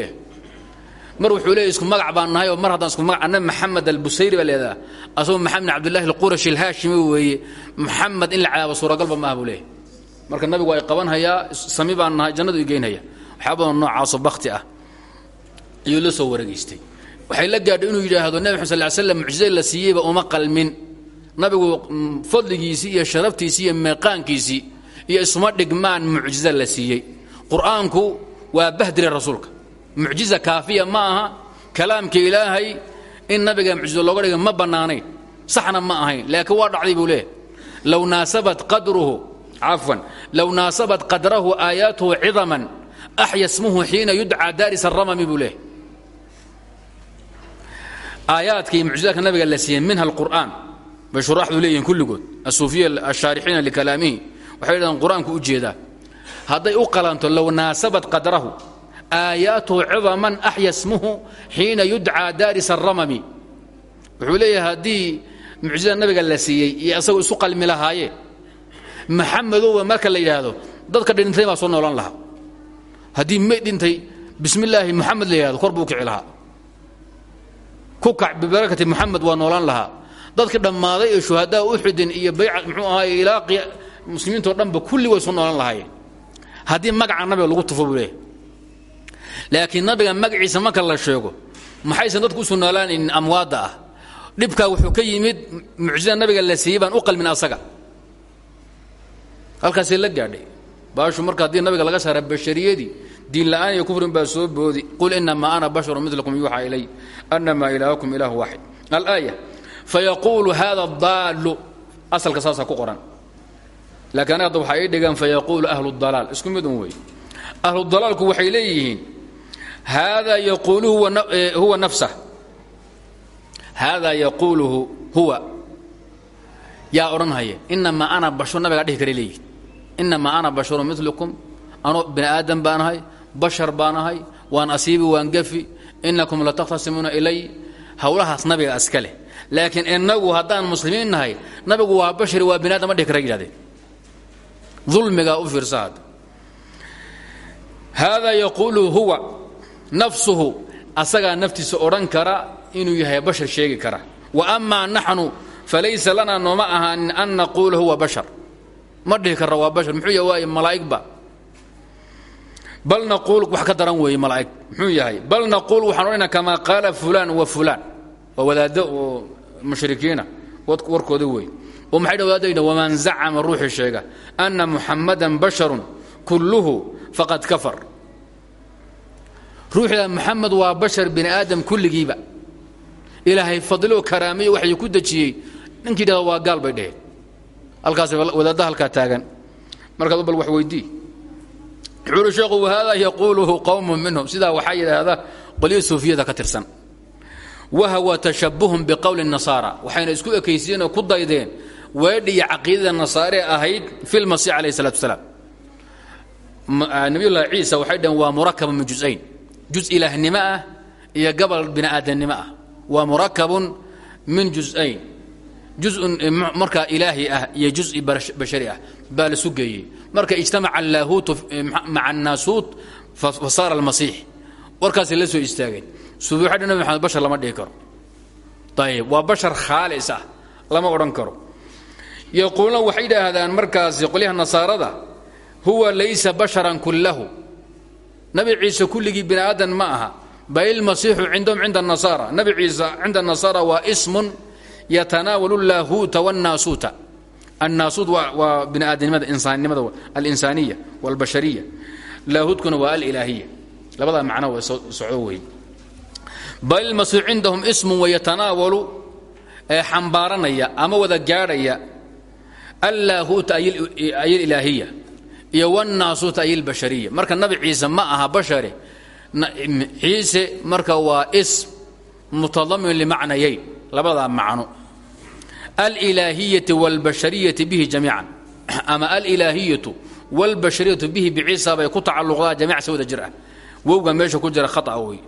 mar wuxuu leeyahy isku magac baan oo mar haddaan isku magac nabi maxamed albusayri baa leedaha asagoo maxamed bin cabdillahi alqurashi alhaashimi weeye maxamed in la cadaabo suuragalba buu leeyahay marka nabigu waa i qabanhayaa sami baan jannadu i geynhaya waxyaa badan noocaasoo bakti ah ayuu la soo wareegaystay waxay la gaadhay inuu yidhaahdo nebi maxad sal slam mucjizada la siiyeyba uma qalmin. Nabigu fadligiisii iyo sharaftiisii iyo meeqaankiisii iyo isuma dhigmaan mucjiza la siiyey. Qur'aanku waa bahdire rasuulka. Mucjiza kaafiya ma aha. Kalaamka ilaahay in nabiga mucjizo looga dhigay ma bannaanayn. Saxna ma ahayn. Laakiin waa dhacday buu leeyahy low naasabat qadruhu cafwan low naasabat qadrahu aayaatuhu cidaman axya smuhu xiina yudcaa daaris aramami buu leeyahy aayaadka iyo mucjizaadka nabiga la siiyey minha alqur'aan. Bay shuraaxdu leeyihiin kulligood. Asuufiya ashaarixiina likalaamihi. Waxay dhahdeen qur'aanku u jeedaa. Hadday u qalanto low naasabat qadrahu aayaatuhu cidaman axya smuhu xiina yudcaa daaris aramami wuxuu leeyahay haddii mucjizada nabiga la siiyey iyo isagoo isu qalmi lahaayeen maxamedowa marka la yidhaahdo dadka dhintay baa soo noolan lahaa. Haddii may dhintay bismi illaahi muxamed la yidhahdo kor buu kici lahaa ku kac bibarakati muxamed waa noolan lahaa. Dadka dhammaaday ee shuhadaa uxudin iyo bayca muxuu ahaay ilaa muslimiintao dhanba kulli way soo noolan lahaayeen. Haddii magaca nabiga lagu tufo buu leeyahy laakiin nabiga magaciisa marka la sheego maxaysan dadku u sunaalaanaynin amwaadda ah? Dhibkaa wuxuu ka yimid mucjizada nabiga la siiyey baan u qalmin asaga. Halkaasay la gaadhay. Baashu marka haddii nabiga laga saara bashariyadii diin la'aan iyo kufrin baa soo boodi. Qul inamaa ana basharu milakum yuuxaa ilay. Anamaa ilaahukum ilaahu waaxid alaaya fayaquulu hada daallu asalka saasaa ku qoran. Laakiin aniga hadda waxaa ii dhigan fayaquulu ahlu dalaal isku mid un wey. Ahlu dalaalku waxay leeyihiin hada yaquuluhu huwa nafsah hada yaquuluhu huwa. Yaa odhanhaya inamaa ana bashar nabigaa dhihi kara leeyihiin inamaa ana basharu milukum anoo bini aadam baan ahay bashar baan ahay waan asiibi waan gafi inakum latahtasimuuna ilay. Howlahaas nabiga iska leh laakiin inagu haddaan muslimiin nahay nabigu waa bashari waa bini adam ma dhihi kara u fiirsa hadda yaquulu huwa nafsuhu asagaa naftiisa odhan kara inuu yahay bashar sheegi kara. Wa amaa naxnu falaysa lanaa nooma ahaanin an naquula huwa bashar. Ma dhihi waa bashar muxuu yahay waaye malaa'igba bal naquul wax ka daran weeye malaa'ig. Muxuu yahay? Bal naquul waxaan odhanaa kamaa qaala fulaan wa fulaan. Waa wadaaddo oo mushrikiina warkooda weeye. Oo maxay dha wadaadayna waman zacama ruuxii sheega anna muxamadan basharun kulluhu faqad kafar. Ruuxda muxamed waa bashar bini aadam kulligiiba. Ilaahay fadloo karaamiyo waxay ku dejiyey. Ninkii dhahda waa gaal bay dheheen halkaas wadaadda halkaa taagan. Markaad bal wax weydii wuxuu uhi sheekhu wahada yaquuluhu qowmun minhum. Sidaa waxaa yidhaahda qolyo suufiyada ka tirsan. Wahwa tashabuhum biqowli nasaara. Waxayna isku ekaysiiyeen oo ku daydeen weedhi iyo caqiidada nasaare ahayd fi lmasiix alayh salatu wasalaam. Nabiyullahi ciisa waxay dhaheen waa murakabun min jusayn juz ilaahnimo ah iyo gabal bini aadamnimo ah. Waa murakabun min jusayn juzun markaa ilaahi ah iyo juzi bashari ah baa la sugeeyey marka ijtamaca allaahuutu maca annaasuut fa saara almasiix. Warkaasay la soo istaageen dhan nabi maxamed bashar lama dhihi karo. Ayib waa bashar khaalis ah lama odhan karo. Yaquuluuna waxay idhaahdaan markaasi qolyaha nasaarada huwa laysa basharan kullahu. Nabi ciise kulligii bini aadan ma aha. Bal ilmasiixu cindahum cinda nasaara nabi ciise cinda nasaara waa ismun yatanaawalu llaahuuta wاnnaasuuta annaasuud waa binaadnimada insaannimada alinsaaniya walbashariya laahudkuna waa alilaahiya labadaa macno wa socdo wey bal ilmasiix cindahum ismun wayatanaawalu ee xambaaranaya ama wada gaadhaya allaahuuta ayililaahiya iyo wnaasuuta ayilbashariya marka nabi ciise ma aha bashare ciise marka waa ism mutadamin limacnayayn labadaa macno alilaahiyati wاlbashariyati bihi jamiican ama alilaahiyatu wاlbashariyatu bihi biciisa bay ku tacalluqdaa jamiic si wada jir ah wowga meesha ku jira khaa wey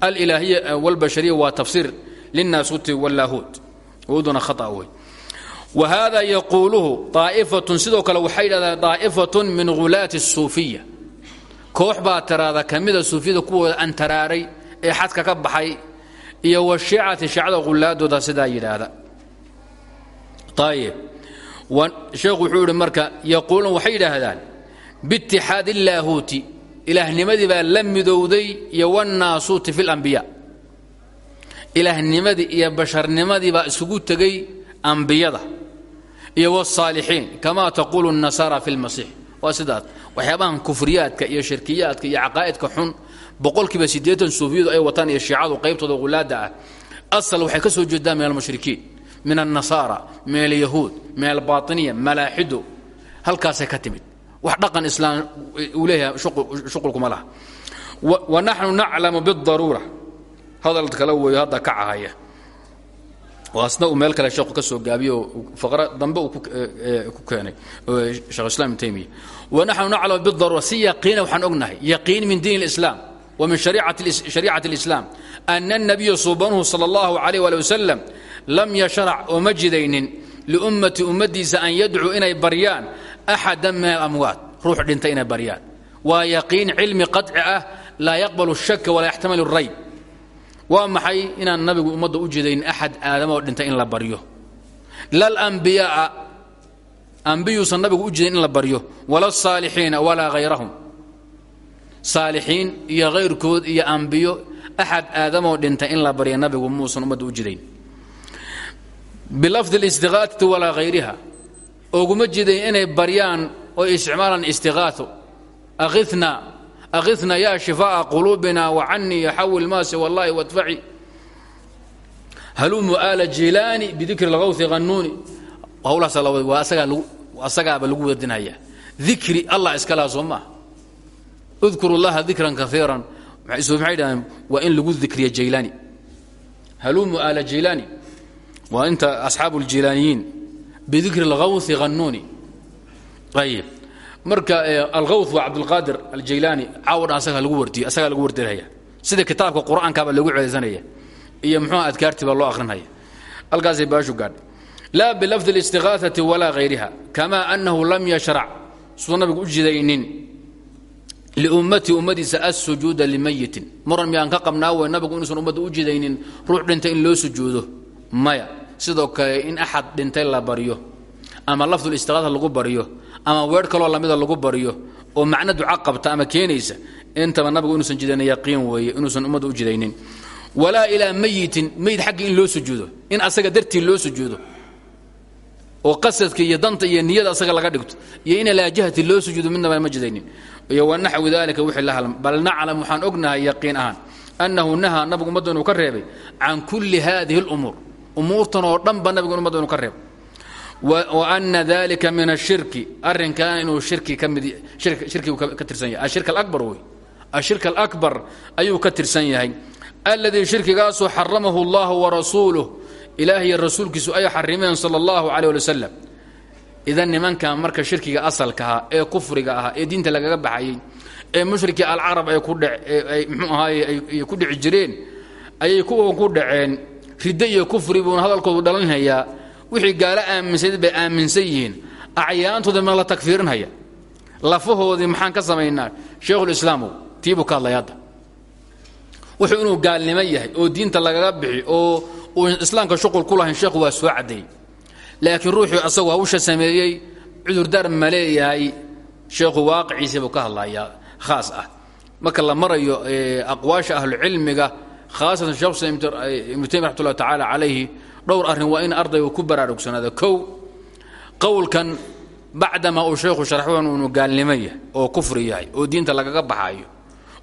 alilaahiya wاlbashariya waa tafsiir lلnaasuuti wاllaahuut wowduna khaa wey whada yaquuluhu aa'ifatun sidoo kale waxay yidhahdaan daa'ifatun min hulaati الsuufiya koox baa tiraada ka mida suufiyada kuwooda antaraaray ee xadka ka baxay iyo washiicati shiicada hulaadooda sidaa yidhaahda ayb sheekhu wuxuu idhi marka yaquuluun waxay yidhaahdaan biitixaadi illaahuuti ilaahnimadii baa la midowday iyo wanaasuuti fi lambiya ilaahnimadii iyo basharnimadii baa isugu tegey ambiyada iyo wsaalixiin kamaa taquulu nasaara fi lmasiix waa sidaas waxyaabahan kufriyaadka iyo shirkiyaadka iyo caqaa'idka xun boqolkiiba siddeetan suufiyadu ay wataan iyo shiicadu qaybtooda ulaada ah asal waxay ka soo jeedaan min almushrikiin min alnasaara min alyahuud min albaطiniya malaaxido halkaasay ka timid wax dhaqan islaam uu leeyahay shuqulkuma laha wa naxnu naclamu bidaruura hadal kale weeyo hadda ka cahaya asna uu meel kale sheekhu ka soo gaabiyo faqra dambe uu ku keenay sheekh islam ibn taymiya wanaxnu naclamu bidaruura si yaqiina waxaan ognahay yaqiin min diin اlislaam wa min shariicati اlislaam ana الnabiya suubanuhu salى اllahu alayh wali wasalam lam yashrac oo ma jidaynin liummati ummadiisa an yadcuu inay baryaan axada min alamwaat ruux dhintay inay baryaan waa yaqiin cilmi qaطci ah laa yaqbalu الshaka walaa yaxtamilu الrayb waa maxay inaan nabigu ummadda u jeedaynin axad aadamoo dhintay in la baryo lalambiyaaa ambiyuusan nabigu u jeedayn in la baryo wala saalixiina walaa hayrahum saalixiin iyo hayrkood iyo ambiyo axad aadamoo dhintay in la barya nabigu muusan ummadda u jedayn bilafdi اlistiqaatati walaa hayriha oguma jeedayn inay baryaan oo isticmaalaan istiqaato akhina akhina yaa shifaaءa quluubina wacanii yaxawil maasi wallahi wadfaci. Halumu aala jilaani bidikri lgawhi hanuuni hawlaas asagaaba lagu wadinhaya dikri allah iska laha soo maaha udkuru llaha dikran kaiiran maxay dhahdeen waa in lagu dikriya jaylaani halumu aala jilaani waa inta asxaabu اljilaaniyiin bidikri اlgawhi hanuuni ayib marka algaw waa cabdulqaadir aljaylaani caawadhan asagaa lagu wardiyo asagaa lagu wardirhaya sida kitaabka qur'aankaaba lagu celaysanaya iyo muxuuha adkaartii baa loo akhrinaya halkaasay baashu gaadhay laa bilafdi اlistiqaaثati walaa hayriha kama anahu lam yashrac suu nabigu u jidaynin liummatii ummadiisa assujuuda limayitin muran miyaan ka qabnaa wey nabigu inuusan ummadda u jidaynin ruux dhintay in loo sujuudo maya sidoo kale in axad dhintay la baryo ama lafdul istiqaasa lagu baryo ama weer kaloo lamida lagu baryo oo macno duca qabta ama keenaysa intaba nabigu inuusan jidayn yaqiin weeye inuusan ummadda u jidaynin. Walaa ilaa mayitin mayid xaggii in loo sujuudo in asaga dartii loo sujuudo oo qasadka iyo danta iyo niyada asaga laga dhigto iyo in ilaa jihati loo sujuudo midnaba ma jidaynin. Iyo wanaxwi dalika wixii la halm bal naclam waxaan ognahay yaqiin ahaan annahu nahaa nabigu ummadda inuu ka reebay can kulli hadihi اlumuur umuurtan oo dhan ba nabigu ummadda inuu ka reebay wa ana dalika min ashirki arrinkan inuu shirki ka mid shirkigu ka tirsan yahay. Ashirk alabar wey. Ashirk alakbar ayuu ka tirsan yahay. Alladii shirkigaasoo xaramahu اllahu warasuuluh ilaah iyo rasuulkiisu ay xarimeen sala allahu caleyh ali wasalam idan nimankan marka shirkiga asalkahaa ee kufriga ahaa ee diinta lagaga baxayey ee mushrikii alcarab ay ku mxuu ahaaye ay ku dhici jireen ayay kuwan ku dhaceen riddo iyo kufri buuna hadalkoodu dhalinhayaa wixii gaalo aaminsayd bay aaminsan yihiin. Acyaantooda ma la takfiirinhaya. Lafahoodii maxaan ka samaynaa? Sheikhulislaamow tiibuu ka hadlay hadda. Wuxuu inuu gaalnimo yahay oo diinta lagaga bixi oo uun islaamka shuqul ku lahayn sheekhu waa soo laakiin ruuxuu asagu hawsha sameeyey cudurdaar ma leeyahay. Sheekhu waaqiciisii buu ka hadlayaa khaas ah. Marka la marayo aqwaasha ahlucilmiga haasatan shaks ibnu taymi raxmat ullahi tacaala dhowr arrin waa in ardaygu ku baraarugsanaada kow qowlkan bacdamaa uu sheekhu sharxuhan uunu gaalnimo oo kufri yahay oo diinta lagaga baxayo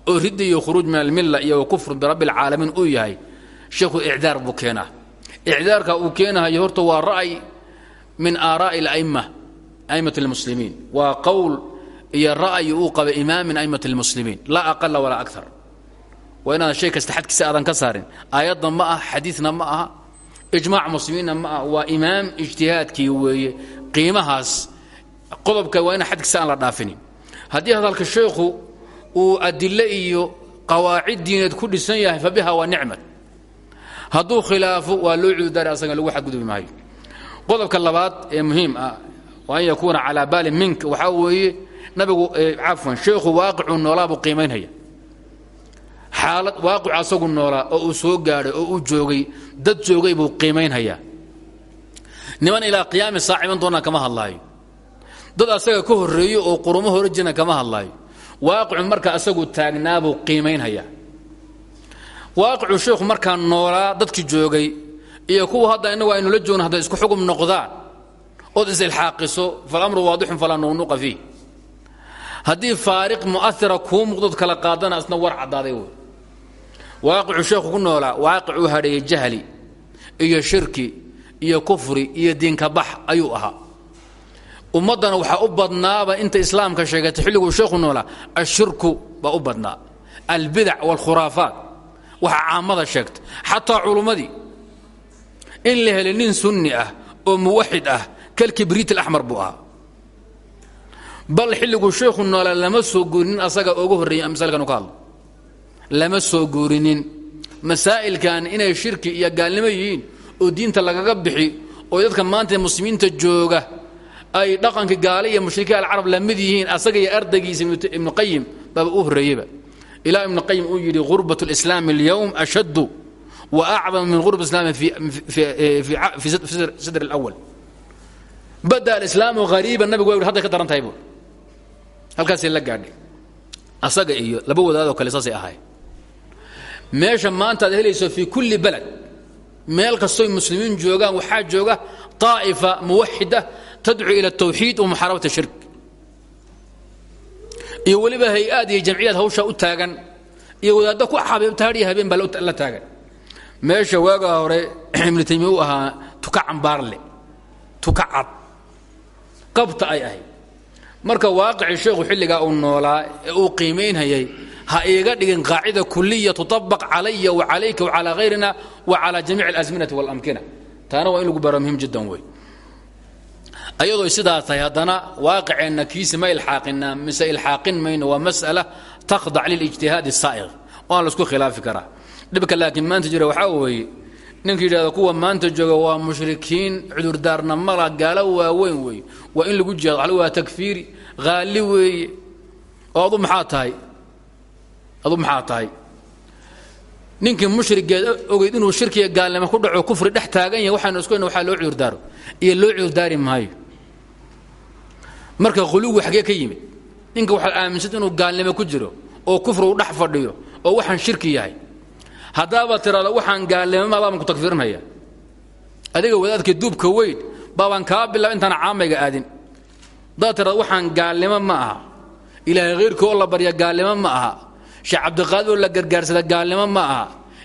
oo ridda iyo khuruuj min almilla iyo kufru birabbialcaalamiin uu yahay sheekhu icdaar buu keenaa uu keenahayo horta waa ra'y min aaraa'i ala'imma a'immati almuslimiin waa qowl iyo ra'yi uu qaba imaam min a'immati almuslimiin laa aqala walaa waa inaadan shay kasta xadkiisa aadan ka saarin. Aayadna ma aha xadiidna ma aha. Ijmaac muslimiinna ma aha. Waa imaam ijtihaadkii weeye. Qiimahaas qodobka waa ina xadkiisa aan la dhaafinin haddii hadalka sheekhu uu adilo iyo qawaacid diineed ku dhisan yahay fa biha waa nicmat hadduu khilaafo waa loo cududaari asaga lagu xadgudbi maayo. Qodobka labaad ee muhiim ah waa an yakuuna calaa baali minka waxaa weeye nabigu cafwan sheekhu waaqicuu noolaa buu qiimaynhaya xaalad waaqicu asagu noolaa oo uu soo gaadhay oo uu joogay dad joogay buu qiimaynhayaa niman ilaa qiyaami saac iman doonaa kama hadlaayo. Dad asaga ka horreeyo oo qurumo hore jirna kama hadlaayo. Waaqicu marka asagu taagnaabuu qiimaynhayaa waaqicu sheekhu markaa noolaa dadkii joogay iyo kuwa hadda innagu aynu la joogno hadday isku xugum noqdaan ood is-ilxaaqiso falamru waadixun falaa nuqnuqa fiih. Haddii faariq mu'ahira kuu muuqdood kala qaadana isna war caddaaday waaqicu sheekhu ku noolaa waaqic uu hadheeyey jahli iyo shirki iyo kufri iyo diinkabax ayuu ahaa. Ummaddana waxaa u badnaaba inta islaamka sheegatay xilliguu sheekhu noolaa ashirku baa u badnaa. Albidac waalkhuraafaat waxaa caamada sheegta. Xataa culummadii in la helay nin sunni ah oo muwaxid ah kalkibriit alaxmar buu ahaa. Bal xilliguu sheekhu noolaa lama soo guurinin asaga oga horreeyay masalkan u ka lama soo guurinin masaa'ilkan inay shirki iyo gaalnimo yihiin oo diinta lagaga bixi oo dadka maanta muslimiinta jooga ay dhaqanka gaale iyo mushrikiin alcarab la mid yihiin asaga iyo ardaygiisa ibnu qayim baaba u horreeyeyba ilaa ibnu qayim uu yidhi gurbat اlislaami اlyowm ashaddu wa acdam min gurbat islaami fi sadr اlأwal bada alislaamu hariiba nabigu waa hadday ka daran tahay bu halkaasay la gaadhay asaga iyo laba wadaadoo kale saasay ahay meesha maanta aad helayso fii kulli balad. Meel kastoy muslimiin joogaan waxaa jooga طaa'ifa muwaxida tadcu ila اtawxiid wa muxaarabata shirk. Iyo weliba hay'aad iyo jamciyaad hawshaa u taagan iyo wadaaddo ku xabiibtaadh iyo habeen baa taagan. Meesha waagaa hore ibnu u ahaa tuka cambaarle tuka cad. Qabta ay ahayd. Marka waaqicii sheekhu xilligaa uu noolaa uu qiimaynhayay ha iiga dhigin qaacida kuliya tuطabaq calaya wa calayka wa calaa hayrina wa calaa jamiic اlasminati wاlamkina taana waa in lagu baro muhim jiddan wey ayadoo sidaa tahay haddana waaqiceenna kiisi ma ilxaaqinaa mise ilxaaqin mayno waa mas'ala takhdac lilijtihaadi الsaa'iq waan laisku khilaafi karaa dhibka laakiin maanta jira waxaa weeye ninka yidhahdo kuwa maanta jooga waa mushrikiin cudurdaarna mala gaalo waaweyn weeye waa in lagu jihaado waa takfiiri haali weeye oo adu maxaa tahay Adu maxaa tahay? Ninkii mushrigeed ogeyd inuu shirkiga gaalnimo ku dhaco kufri dhex taagan yahay waxaanu isku waa loo cudurdaaro iyo loo cudurdaari maayo. Marka khuluwi xaggee ka yimid ninka waxaad aaminsanta inuu gaalnimo ku jiro oo kufri u dhex fadhiyo oo waxaan shirki yahay. Haddaaba tiraado waxaan gaalnimo ma baaban ku tagfiirinaya adiga wadaadka duubka weyn baabaan kaa bilaab intaana caamayga aadin. Haddaad waxaan gaalnimo ma aha. Ilaahay khayrkii la barya gaalnimo ma aha sheekh cabdiqaadir oo la gargaarsada gaalnimo ma aha.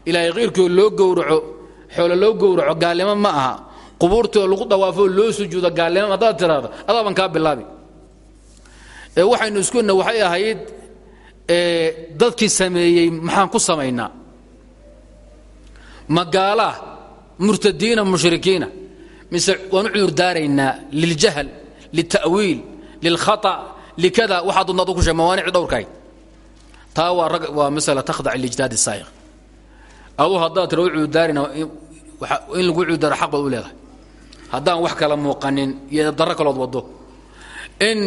Ilaahay khayrkii oo loo gowraco xoolo loo gowraco gaalnimo ma aha. Qubuurtii oo lagu dawaafo oo loo sujuudo gaalnimo haddaad tiraado adaaban kaa bilaabi. Waxaynu iskuina waxay ahayd dadkii sameeyey maxaan ku samaynaa? Magaalaa murtadiina mushrikiina. Mise waan u cudurdaaraynaa liljahl lilta'wiil lilkhata likada waxaa dudnaad ku sheeg mawaanici dhowrkaay taa waa masala takhdac lijtihaad saayiq aduu haddaad tira u cudurdaarayna in lagu cudurdaaro xaq baad u leedahay. Wax kala muuqanin iyo darro kalood wado in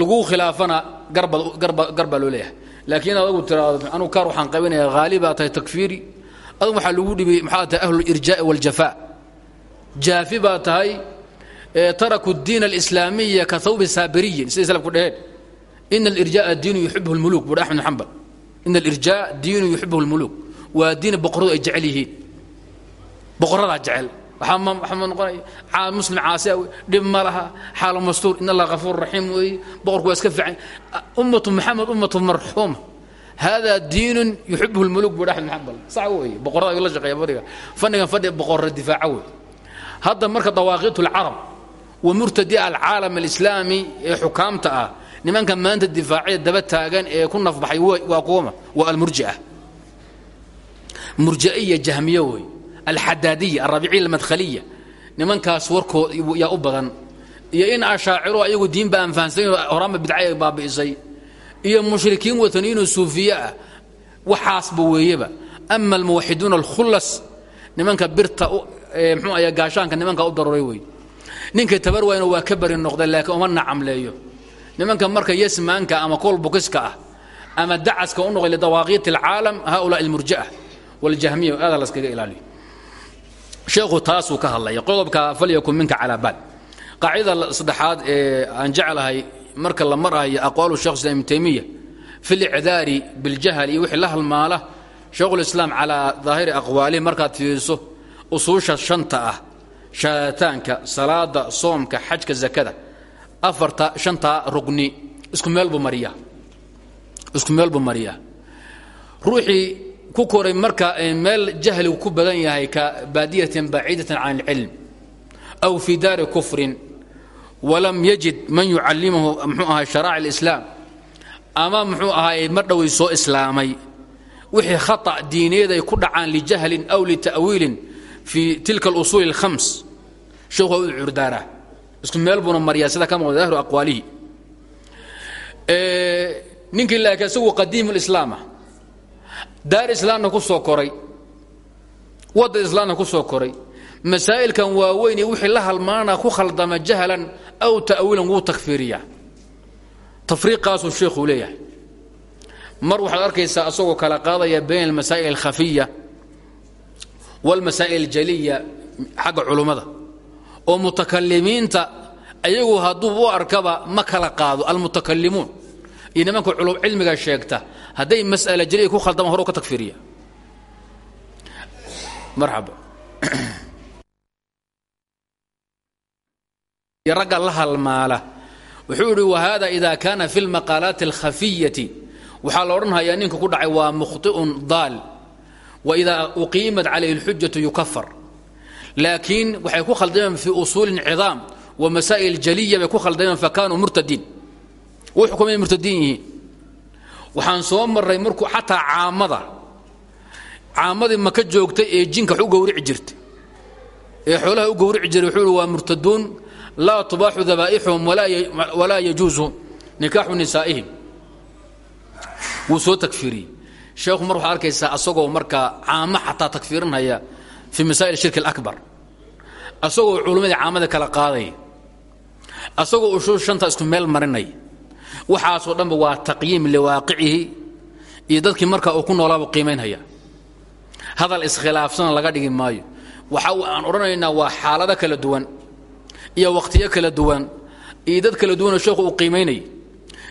lagu khilaafana gar baa loo leeyahay. Laakiin adagu tiraado anugu kaar waxaan qabinaya haali baa tahay takfiiri. Adugu lagu dhibay maxaa tahay ahlu lirjaa'i waljafaa jaafi baa tahay taraku diin alislaamiya ka thawbi saabiriyin siday salafku dheheen ina alirjaa'a diinu yuxibuhu lmuluuk buuri axmed bin xambal ina alirjaa diinu yuxibuhu lmuluuk waa diin boqorradu ay jecel yihiin boqorradaa jecel waxaa noqonaya muslim caasiya dhib ma laha xaalo mastuur in allah hafuur raxiim weeye boqorku waa iska fiican ummatu maxamed ummatu marxuuma hada diinun yuxibuhu lmuluuk buu axmed maxambal sax weeye boqorrada la shaqeeya fadhiga fadhigan fadhi boqorra difaaca wey hadda marka dawaaqiit alcarab wa murtadi alcaalam alislaami ee xukaamta ah nimanka maanta difaacida daba taagan ee ku nafbaxay waa kuwama waa almurjia murji'iya jahmiye wey alxadaadiya alraabiciya almadkhaliya nimankaas warkood yaa u badan. Iyo in ashaaciro ayagu diinba aan fahansayn horaanba bidcay baabi'isay iyo mushrikiin wataniyiinoo suufiye ah waxaasba weeyeba ama almuwaxiduuna alkhullas nimanka birta mxuu aya gaashaanka nimanka u daruuray wey ninka tabar wayna waa ka bari laakiin uma nacamleeyo nimanka marka yasmaanka ama koolbukiska ah ama dacaska u noqday lidawaaqiit alcaalam haulaa almurji'a waljahmiya aada laskaga ilaaliyo. Sheekhu taasuu ka hadlaya qodobka falyakun minka calaa baal qaacidada saddexaad ee aan jeclahay marka la marayo aqwaalu shekh islam ibn taymiya fi licdaari biljahl iyo wixii la halmaala sheekhulislaam calaa daahiri aqwaalihi markaad fiiriso usuusha shanta ah shahaadataanka salaada soomka xajka zakada afarta shantaa rugni isku meel buu mariyaa isku meel buu mariyaa ruuxii ku koray marka meel jahligu ku badan yahay ka baadiyatin baciidatan can اlcilm aw fii daari kufrin walam yajid man yucallimahu mxuu ahay sharaac اlislaam ama muxuu ahay mar dhoway soo islaamay wixii khata diineed ay ku dhacaan lijahlin aw lita'wiilin fii tilka اlusuul اlhams sheekhu waa u curdaaraa isku meel buuna maryaa sida ka muuqda dahru aqwaalihi. Ninkii laakiin isagu qadiim اlislaamah daar islaamna ku soo koray. Waddan islaamna ku soo koray. Masaa'ilkan waaweyn iyo wixii la halmaana ku khaldama jahlan aw ta'wiilan wuu takfiiriyaa. Tafriiqaasuu sheekhuu leeyahay. Mar waxaad arkaysaa asagoo kala qaadaya bayn almasaa'il alkhafiya waalmasaa'il aljaliya xagga culummada oo mutakalimiinta ayagu hadduu u arkaba ma kala qaado. Almutakalimuun iyo nimanka cilmiga sheegta hadday mas'ala jaliya ku khaldama hore u ka takfiriya. Marxaba. Ragga la halmaala. Wuxuu yidhi wahada ida kaana fi lmaqaalaati alkhafiyati waxaa la odhanhayaa ninka ku dhacay waa mukhطi'un daal. Waidaa uqiimat calayhi اlxujatu yukafar laakiin waxay ku khaldameen fii usuuli cidaam wa masaa'il jaliya bay ku khaldameen fakanuu murtadiin. Wuu xukumay murtadiin yihiin. Waxaan soo marray markuu xataa caamada caamadii maka joogtay ee jinka wax u gowrici jirtay. Ee xoolaha u gowrici jiray wuxuu ihi waa murtaduun laa tubaaxu dabaa'ixuhum walaa yajuusu nikaaxu nisaa'ihim. Wuu soo takfiiriyey. Sheekhu mar waxaad arkaysaa asagoo markaa caamo xataa takfiirinhaya fii masaa'il shirki alaكbar asagoo culummadii caamada kala qaadaya asagoo ushuu shanta isku meel marinaya waxaasoo dhanba waa taqyiim liwaaqicihi iyo dadkii markaa uu ku noolaaba qiimaynhaya hadal iskhilaafsana laga dhigi maayo waxa aan odhanaynaa waa xaalado kala duwan iyo wakhtiyo kala duwan iyo dad kala duwanoo sheekhu uu qiimaynayay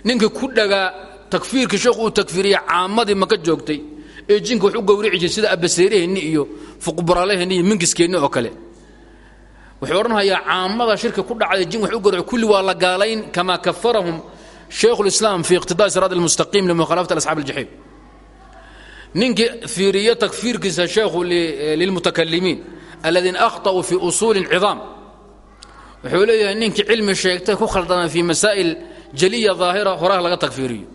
ninkii ku dhagaa takfiirkii sheekhu uu takfiiriya caamadii maka joogtay ee jinka wax u gowrici jiray sida abaseeraheenni iyo fuqburaalaheenni iyo minkiskeenni oo kale. Wuxuu odhanhayaa caamada shirka ku dhacday jin wax u gowrici kulli waa la gaalayn kamaa kafarahum shaykhu lislaam fi iqtidaa siraat almustaqiim limukhaalafati asxaab aljaxiim. Ninkii fiiriyo takfiirkiisa sheekhu lilmutakalimiin aladiina akhta'uu fi usuulin cidaam. Wuxuu leeyahay ninkii cilmi sheegtay ku khaldamay fii masaa'il jaliya daahira horaha laga takfiiriyo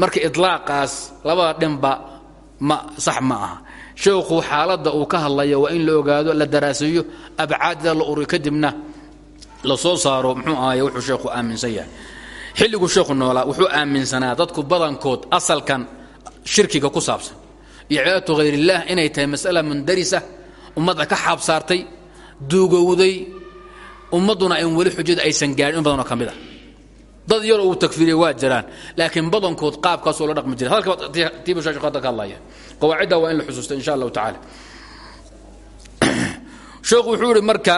marka idlaaqaas labada dhinba sax ma aha. Sheekhu xaaladda uu ka hadlaya waa in la ogaado la daraaseeyo abcaadda la uri kadibna la soo saaro muxuu ahaye wuxuu sheekhu aaminsan yahay. Xilliguu sheekhu noolaa wuxuu aaminsanaa dadku badankood asalkan shirkiga ku saabsan. Iyo cibaadatu hayrillaah inay tahay mas'ala mundarisa ummadda ka xaabsaartay duugowday ummadduna an weli xujada aysan gaadhin in badanoo ka mid a dad yaroo uu takfiiriya waa jiraan laakiin badankood qaabkaasoo la dhaqmi jira hadalka tiibu sheekh hadda ka hadlaya. Qawaacidda waa in la xusuusta insha allahu tacaala. Sheekhu wuxuu yidhi marka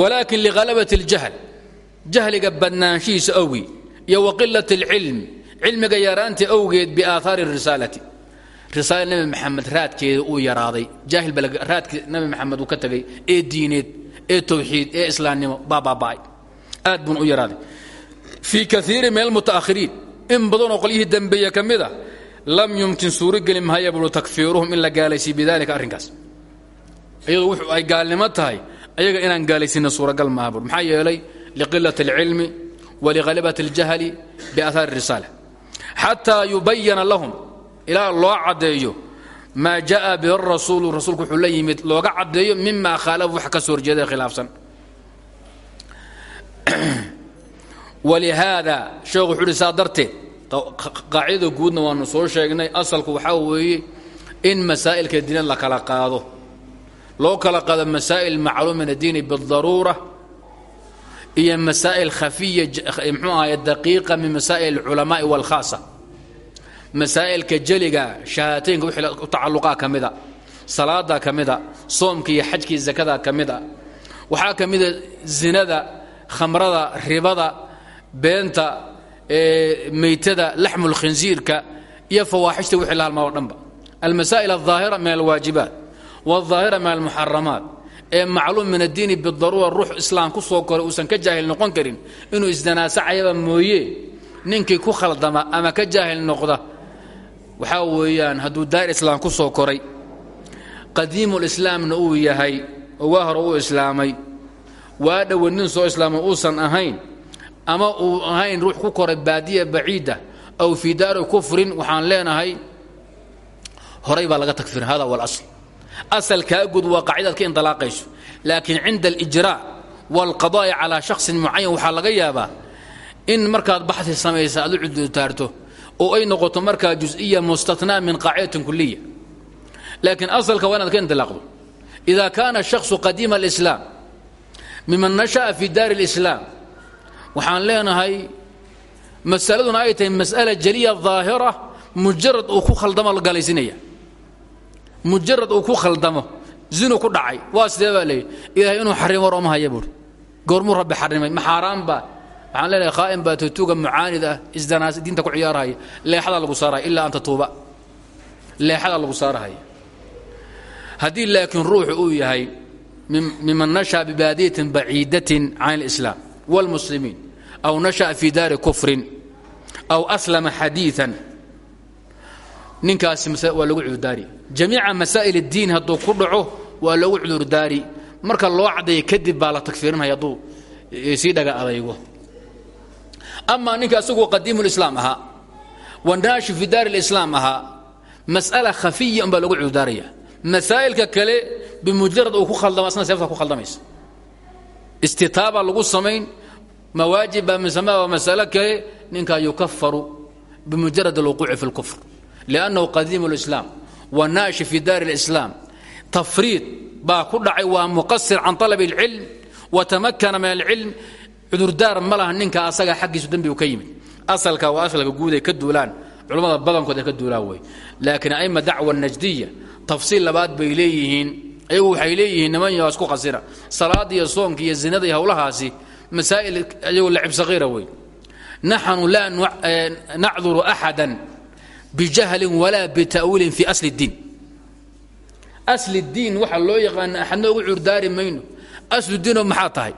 walaakin lighalabati اljahl jahliga badnaanshihiisa awgii iyo wa qilat اlcilm cilmiga yaraanta awgeed biaahaari risaalati. Risaala nebi maxamed raadkeeda uu yaraaday. Jaahil ba raadkii nebi maxamed uu ka tegay ee diineed ee tawxiid ee islaamnimo baa baaba'ay aad buun u yaraaday fii kaiiri min almuta'ahiriin in badanoo qolyihii dembeeye ka mid a lam yumkin suurogeli mahaya buu takfiiruhum in la gaalaysiy bidalika arrinkaas iyadoo wuxuu ay gaalnimo tahay ayaga inaan gaalaysiina suuragal maaha bur maxaa yeelay liqilat اlcilmi walighalabati اljahli biaahaari risaala xataa yubayana lahum ilaa loo caddeeyo maa jaءa bihi rasuulu rasuulku wuxuu la yimid looga caddeeyo mima khaalafu wax ka soo horjeeda khilaafsan walihaada sheekhu wuxuu uhi saa darteed qaacidada guudna waanu soo sheegnay. Asalku waxaa weeye in masaa'ilka diinad la kala qaado. Loo kala qaado masaa'il macluum min addiini bidaruura iyo masaa'il khafiya mxuu ahaye daqiiqa min masaa'il alculamaai walkhaasa. Masaa'ilka jeliga shahaataynka wixii u tacalluqaa ka mida salaada ka mida iyo xajkii zakada ka mid a zinada khamrada ribada beenta meytada laxmulkhinsiirka iyo fawaaxishta wixii la halmaa o dhanba. Almasaa'il aldaahira min alwaajibaat waaldaahira min almuxaramaat. Ee macluum min addiini bidaruura ruux islaam ku soo koray uusan ka jaahil noqon karin inuu isdanaasacayaba mooye ninkii ku khaldama ama ka jaahil noqda waxaa weeyaan hadduu daar islaam ku soo koray qadiimulislaamna uu yahay oo waa hore uu islaamay waa dhowe nin soo islaama uusan ahayn ama uu ahayn ruux ku koray baadiya baciida aw fii daari kufrin waxaan leenahay horay baa laga takfirin hada huwa alasl asalkaa guud waa qaacidaad ka indilaaqayso laakiin cinda alijraa waalqadaa'i calaa shaksin mucayan waxaa laga yaabaa in markaad baxsi samaysa aad u cudurtaarto oo ay noqoto markaa jusiya mustatnaa min qaacidatin kuliya laakiin asalka waa inaad ka indilaaqdo idaa kaana shaksu qadiima alislaam miman nasha'a fi daari اlislaam waxaan leenahay masaladuna ay tahay mas'ala jaliya daahira mujarad uu ku khaldamo la galaysinaya mujarad uu ku khaldamo zinu ku dhacay. Waa sidee baa leeyahy ilahay inuu xarimo war oma haya buuri goormuu rabbi xarimay. Ma xaaraan baa. Waxaan leenahay khaa'im baa tutuga mucaanid ah isdanaas diinta ku ciyaarahaya. Leexadaa lagu saarahaya ilaa an tatuuba leexadaa lagu saarahaya haddii laakiin ruuxu uu yahay miman nasha'a bibaadiyatin baciidatin can اlislaam wاlmuslimiin aw nasha'a fii daari kufrin aw aslama xadiiثan ninkaasi waa lagu cudurdaari jamiica masaa'il اddiin hadduu ku dhaco waa lagu cudurdaari marka loo caddeeya kadib baa la tagfiirinaya hadduu sii dhaga adaygo amaa ninka isagu qadiimu lislaam ahaa wanaashi fi daari lislaam ahaa mas'ala khafiya umbaa lagu cudurdaaraya masaa'ilka kale bimujarad uu ku khaldama asna seefta ku khaldamaysa istitaaba lagu samayn mawaajiba misama waa masalo kale ninkaa yukafaru bimujarad alwuquuci fi اlkufr liannahu qadiimu lislaam wanaashi fi daari اlislaam tafriid baa ku dhacay waa muqasir can طalabi اlcilm watamakana min alcilm cudurdaar ma laha ninka asaga xaggiisu dembigu ka yimid asalka waa asalka guud ay ka duulaan culammada badankood ay ka duulaan wey laakiin aima dacwa najdiya tafsiil labaad bay leeyihiin. Ayagu waxay leeyihiin niman yo isku khasira salaada iyo soonka iyo zinada iyo howlahaasi masaa'il ayagu lacib saqiira wey. Naxnu laa nacduru axada bijahlin walaa bita'wiilin fi asli اddiin asli اddiin waxa loo yaqaana axadna ugu curdaari mayno. Aslu diinoo maxaa tahay?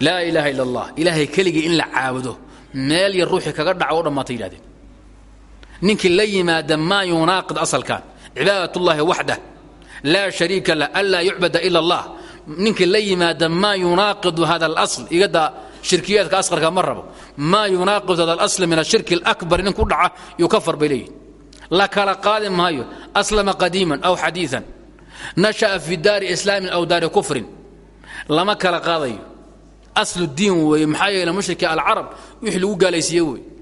Laa ilaaha ila allah ilaahay keligii in la caabudo meel yar ruuxii kaga dhaco o dhammaatay ninkii la yimaada maa yunaaqid asalkan. Cibaadat ullahi waxdah laa shariika lah anlaa yucbada ila allah. Ninkii la yimaada maa yunaaqidu hada اlasl igada shirkiyaadka asqarka ma rabo. Maa yunaaqid hada alasl min ashirki اlakbar nin ku dhaca yuu kafar bay la kala qaadi maayo aslama qadiiman aw xadiian nasha'a fi daari islaamin aw daari kufrin. Lama kala qaadayo. Aslu diin weeye maxaa yeele mushriki alcarab wixii lagu gaalaysiiye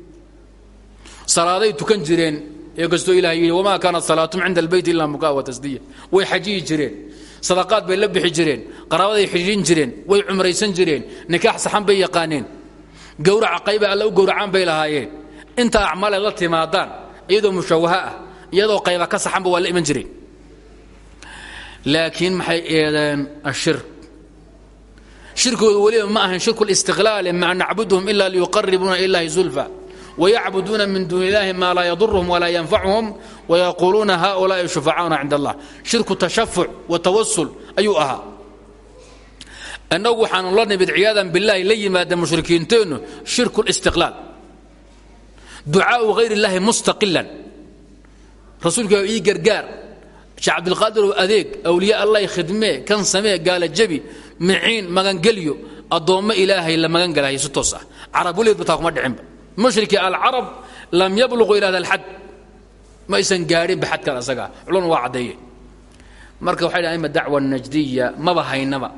salaaday tukan jireen. Ee kastoo ilaah yidhi wamaa kaanat salaatum cinda albayt ilaa mukaa tasdiya. Way xajiyi jireen. Sadaqaad bay la bixi jireen. Qaraabaday xidhiidhin jireen. Way cumraysan jireen. Nikaax saxan bay yaqaaneen. Gowraca qayba alla u bay lahaayeen. Inta acmaaleed la timaadaan iyadoo mushawaha ah iyadoo qayba ka saxanba waa la iman jireen. Laakiin maxay eedeen ashirk? Shirkoodu weliba ma ahan shirku listiqlaali maa nacbuduhum ila liyuqaribuuna ilahi zulfa wayacbuduuna min duuni illahi maa laa yaduruhum walaa yanfacuhum wayaquuluuna haulaai shufacauna cind allah shirku tashafuc wa tawasul ayuu ahaa innagu waxaanu la nimid ciyaadan billahi la yimaada mushrikiinteennu shirku listiqlaal ducaau hayr illahi mustaqilan rasuulka ii gargaar sheekh cabdilqaadirow adeeg awliya allah khidmee kan samee gaala jabi miciin magangelyo addoommo ilaahay la magangelahay si toos ah carab weligeed bataa kuma dhicinba mushrikii alcarab lam yabluquu ila hada alxad ma aysan gaadhinba xadkan asagaa culana waa caddeeyeen marka waxay dhahan ima dacwa najdiya maba haynaba.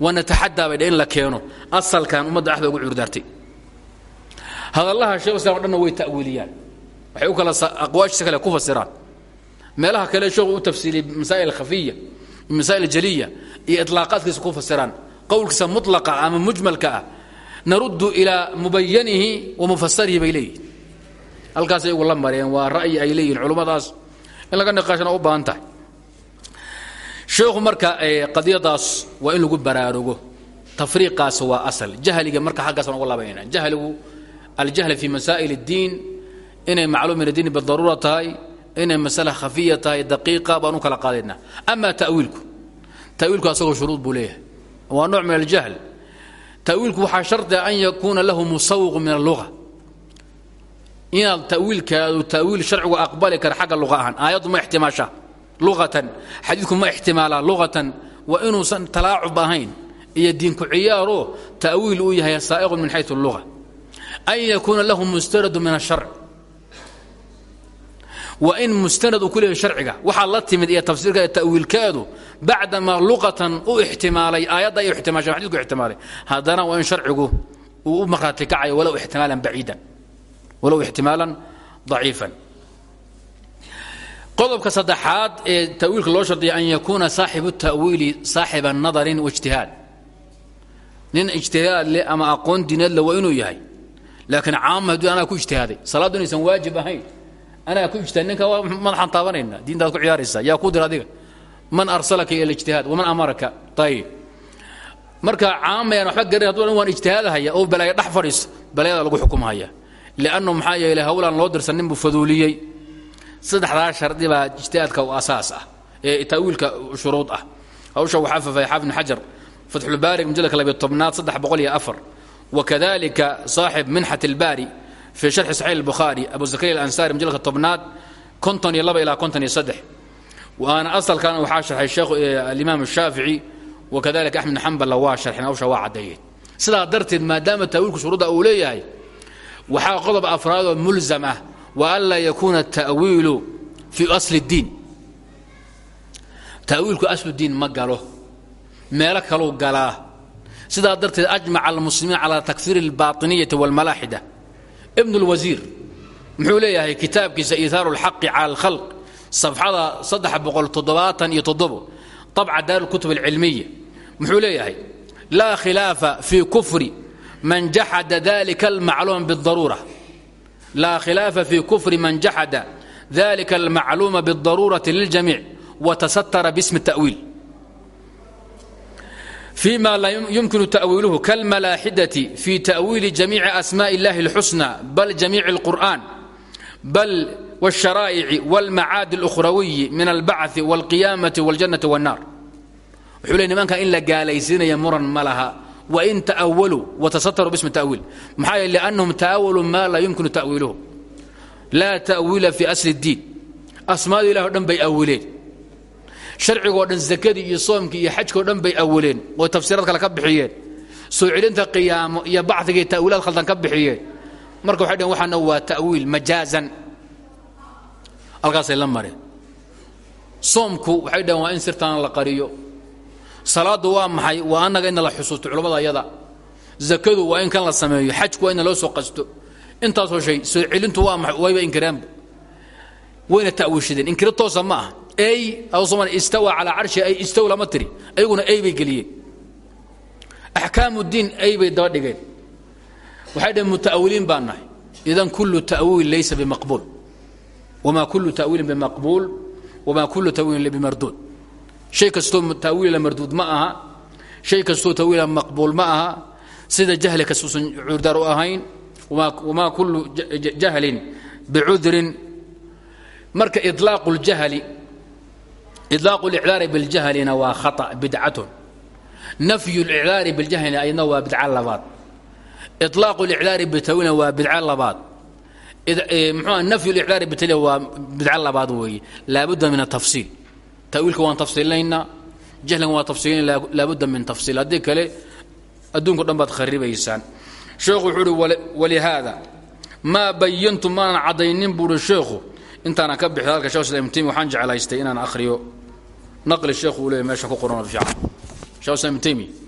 Wanataxadaa bay dhah in la keeno. Asalkan ummadda axda ugu cuurdaartay. Hadallaha shekh islam o way ta'wiiliyaan. Waxay u kala aqwaashiisa kale ku fasiraan. Meelaha kale sheekhu u tafsiiliyey masaa'il khafiya masaa'il jaliya iyo itlaaqaadkiisa ku fasiraan. Qowlkiisa mutlaqa ama mujmalka ah naruddu ilaa mubayanihi wa mufasarihi bay leeyihiin halkaas ayagu la mareen waa ra'yi ay leeyihiin culummadaas in laga niqaashana u baahan tahay. Sheekhu marka qadiyadaas waa in lagu baraarugo. Tafriiqaas waa asal. Jahliga marka xaggaasaan uga laabanayna jahligu aljahli fi masaa'il اddiin inay macluum min addiin bidaruura tahay inay masala khafiya tahay daqiiqa baan u kala qaadaynaa ama ta'wiilku. Ta'wiilku asagoo shuruud buu leeyahay. Waa nooc min aljahl ta'wiilku waxaa shardiga an yakuuna lahu musawqu min alluga inaad ta'wiilkaadu ta'wiil sharcigu aqbali kara xagga luqa ahaan. Aayaddu ma ixtimaasha luqatan xadiidku ma ixtimaalaa. Luqatan waa inuusan talaacub ahayn. Iyo diinku ciyaaroo ta'wiil uu yahay saa'iqun min xayu luga an yakuuna lahu mustanadu min asharc waa in mustanad uu ku sharciga. Waxaa la timid iyo tafsiirka ta'wiilkeedu bacdamaa luqatan u ixtimaalay. Aayadda ay ixtimaashay xadiidku ixtimaalay. Haddana waa in sharcigu uu u markhaati kacayo walow ixtimaalan baciidan. Walow ixtimaalan qodobka saddexaad ee ta'wiilka loo shardiya an yakuuna saaxibu ta'wiili saaxiba nadarin waijtihaad nin ijtihaad leh ama aqoon diineed le waa inuu yahay laakiin caama anaa ku ijtihaaday salaaddu inaysan waajib ahayn anaa ku ijtihaad ninka madaxaan taabanayna diintaad ku ciyaaraysaa yaa ku dir adiga. Man arsalaka ila ijtihaad waman amaraka. Ayib marka caamayaan waxba garan hadduu waan ijtihaadahaya oo balaaya dhex balaayada lagu xukumhaya liannu maxaa yeelay hawlaan loo dirsan nin buu faduuliyey saddexdaa shardi baa ijtihaadka u asaas ah ee ta'wiilka shuruud ah. Hawsha waxaa fafay xaafid xajar fatxulbaari mujalladka labiyo tobnaad saddex boqol iyo afar. Wakadalika saaxib minxat ilbaari في شرح صحيح البخاري أبو زكريا الأنصاري مجلد الطبنات كنتن يلبا إلى كنتن يصدح وأنا أصل كان وحا شرح الشيخ الإمام الشافعي وكذلك أحمد بن حنبل لوا شرح أو شواء عديد سلا درت ما دام التأويل شروط أولية هي وحا قضب أفراد ملزمة وألا يكون التأويل في أصل الدين تأويلك أصل الدين ما قالوه مالك لو قالاه سلا درت أجمع المسلمين على تكفير الباطنية والملاحدة ibn اlwasiir muxuu leeyahay kitaabkiisa iithaaru اlxaqi cala اlkhalq safxada saddex boqol toddobaatan iyo toddobo طabca daar اlkutub اlcilmiya muxuu leeyahay laa khilaafa fii kufri man jaxada dalika almacluuma biاdaruura laa khilaafa fi kufri man jaxada dalika almacluuma biاdaruurati liljamiic watasatara bismi الta'wiil فيma laa yumkinu تأwiiluhu kalmalaaxidati fi تأwiili jamiici asmاء الlahi الxusنى bal jamiiع الqur'an bal والsharaa'ici واlmacaadi الأkhrawiyi min albacثi واlqiyaamaةi واljannaةi والnar wuxuu le nimanka in la gaalaysiinaya muran ma laha wain ta'awaluu watasataruu bismi ta'wiil maxaa yeele liannahum ta'awaluu maa laa yumkinu ta'wiiluhu laa ta'wiila fii asli اddiin asmaadu ilahi o dhan bay awileen sharcigoo dhan sakadii iyo soomkii iyo xajkao dhan bay awileen oo tafsiiraad kale ka bixiyeen. Soo celinta qiyaamo iyo bacdigay ta'wiilaad khaldan ka bixiyeen. Marka waxay dhhen waxaana waa ta'wiil majaazan. Halkaasay la soomku waxay dhaheen waa in sirtaan la qariyo. Salaaddu waa maxay? Waa annaga inna la xusuusto culammada ayada. Zakadu waa in kan la sameeyo xajku waa inna loo soo qasto. Intaasoo shay soo celintu waa maxay? Wayba inkiraanba wayna ta'wiishadeen. Inkiro toosa ma aha istawa calaa carshi ay istow lama tiri. Ey bay geliyeen. Axkaamu ey bay daba dhigeen. Waxay dhaheen muta'awiliin baan idan kullu ta'wiil laysa bimaqbuul. Wamaa kullu ta'wiilin bimaqbuul wamaa kullu ta'wiilin bimarduud. Shay kastoo tawiila marduud ma aha shay kastoo tawiila maqbuul ma aha sida jahli kastuusan cuurdaar u ahayn wamaa kullu jahlin bicudrin marka ilaaqu ljahli ilaaqu licdaari biljahlina waa khata bidcatun nafyu licdaari biljahlina ayadna waa bidca labaad ilaaqu licdaari bitawiilna waa bidca labaad mxua nafyu licdaari bitawil waa bidca labaad weeye laabudda min atafsiil tawiilka waan tafsiilinaynaa jahliga waan tafsiilina laabudda min tafsiil haddii kale adduunko dhan baad kharibaysaan sheekhu wuxuu uhi walihaada maa bayantu maanan caddaynin buuhi sheekhu intaanan ka bixi halka shekh islam taymi waxaan jeclaystay inaan akhriyo. Naqli sheekhu uu leeyahy meesha ku qoran fiican. Shekh islam taymi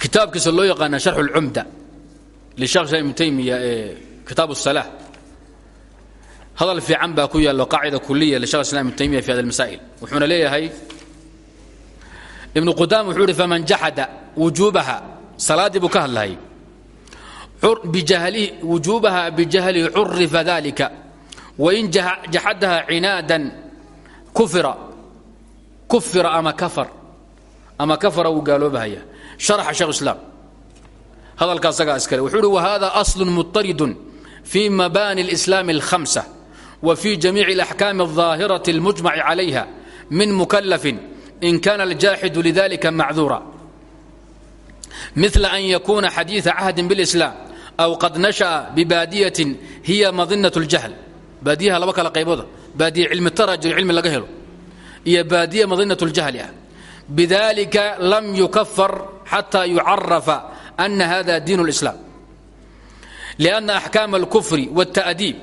kitaabkiisa loo yaqaana sharxu lcumda lishekh islam ibnu taymiya ee kitaab الsalaa hadal fiican baa ku yaallo qaacida kuliya lishekh islam ibn taymiya fi hada almasaa'il wuxuuna leeyahay ibnu qudaama wuxuu ihi faman jaxada wujuubaha salaaddii buu ka hadlahay wujuubaha bijahlihi curifa dalika wain jaxadaha cinaadan kufira kufira ama kafar ama kafara wuu gaaloobahaya sharaxa shekh islaam hadalka asagaa iskale wuxuu uhi wahada aslu muطaridun fi mabani اlislaam اlhamsa وفي جميع الأحكام الظاهرة المجمع عليها من مكلف إن كان الجاحد لذلك معذورا مثل أن يكون حديث عهد بالإسلام أو قد نشأ ببادية هي مظنة الجهل باديها لبك لقيبوضة بادية علم الترجل علم لقهله هي بادية مظنة الجهل بذلك لم يكفر حتى يعرف أن هذا دين الإسلام لأن أحكام الكفر والتأديب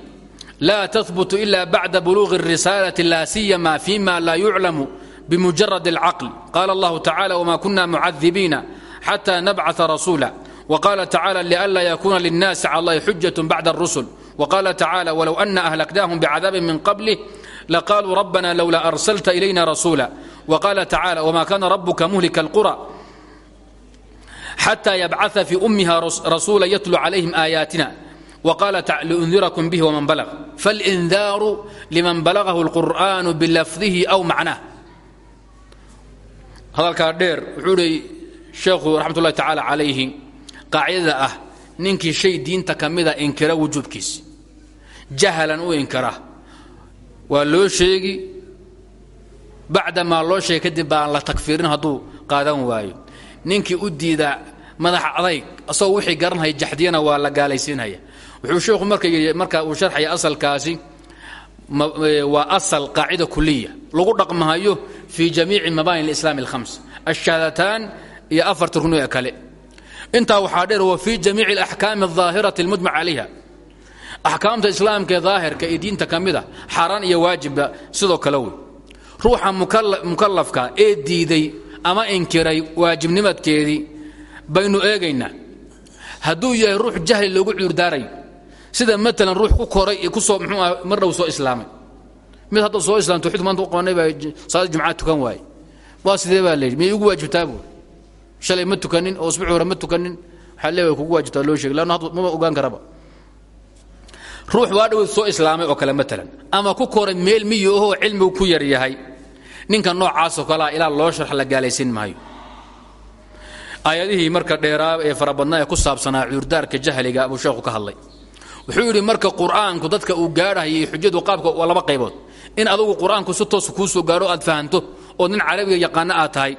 لا تثبت إلا بعد بلوغ الرسالة لا سيما فيما لا يعلم بمجرد العقل قال الله تعالى وما كنا معذبين حتى نبعث رسولا وقال تعالى لئلا يكون للناس على الله حجة بعد الرسل وقال تعالى ولو أن أهلكناهم بعذاب من قبله لقالوا ربنا لولا أرسلت إلينا رسولا وقال تعالى وما كان ربك مهلك القرى حتى يبعث في أمها رسولا يتلو عليهم آياتنا وقال تعالى لأنذركم به ومن بلغ فالإنذار لمن بلغه القرآن بلفظه أو معناه هذا الكاردير وحوري شيخ رحمة الله تعالى عليه قاعدة أه ninkii shay diinta ka mida inkira wujuubkiisi jahlan u waa loo sheegi bacdamaa loo sheegi kadib baan la takfiirin hadduu qaadan waayo. Ninkii u diida madax adayg asagoo wixii garanhaya jaxdiyana waa la gaalaysiinhaya wuxuu sheekhu marmarkaa uu sharxaya asalkaasi e, waa asal qaacida kuliya lagu dhaqmahayo fii jamiici mabaani lislaam alhams ashahaadataan iyo afarta runi ee kale intaa waxaa dheer wa fii jamiici alaxkaami aldaahirati almujmac calayha axkaamta islaamka ee daahirka ee diinta ka mid ah, a xaaraan iyo waajibba sidoo kale wey. Ruuxa mukallafka ee diiday ama inkiray waajibnimadkeedii baynu eegaynaa hadduu yahay ruux jahli loogu cudurdaarayo sida maalan ruux ku koray ku soo mxuuah marnhow soo islaamay. Mid hadda soo islaam tawxiidku maanta u qabanay baa salaada jumcaa tukan waaye. Waa sidee baa la yidhi? Miyay ugu waajibtaabu buur shalay ma tukanin oo usbuuci hore ma tukanin. Waxaa leewahay kugu waajibtaa loo sheegay. Lanna maba ogaan karaba. Ruux waa dhawood soo islaamay oo kale maalan ama ku koray meel miyi ahoo cilmigu ku yar yahay. Ninka noocaasoo kalea ilaa loo sharx la gaalaysin maayo. Aayadihii marka dheeraa ee farabadnaa ee ku saabsanaa cuurdaarka jahliga buu sheekhu ka hadlay. Wuxuu yidhi marka qur'aanku dadka uu gaadhayay xujadu qaabka waa laba qaybood. In adugu qur'aanku si toos kuu soo gaadho aad fahanto oo nin carabiga yaqaano aad tahay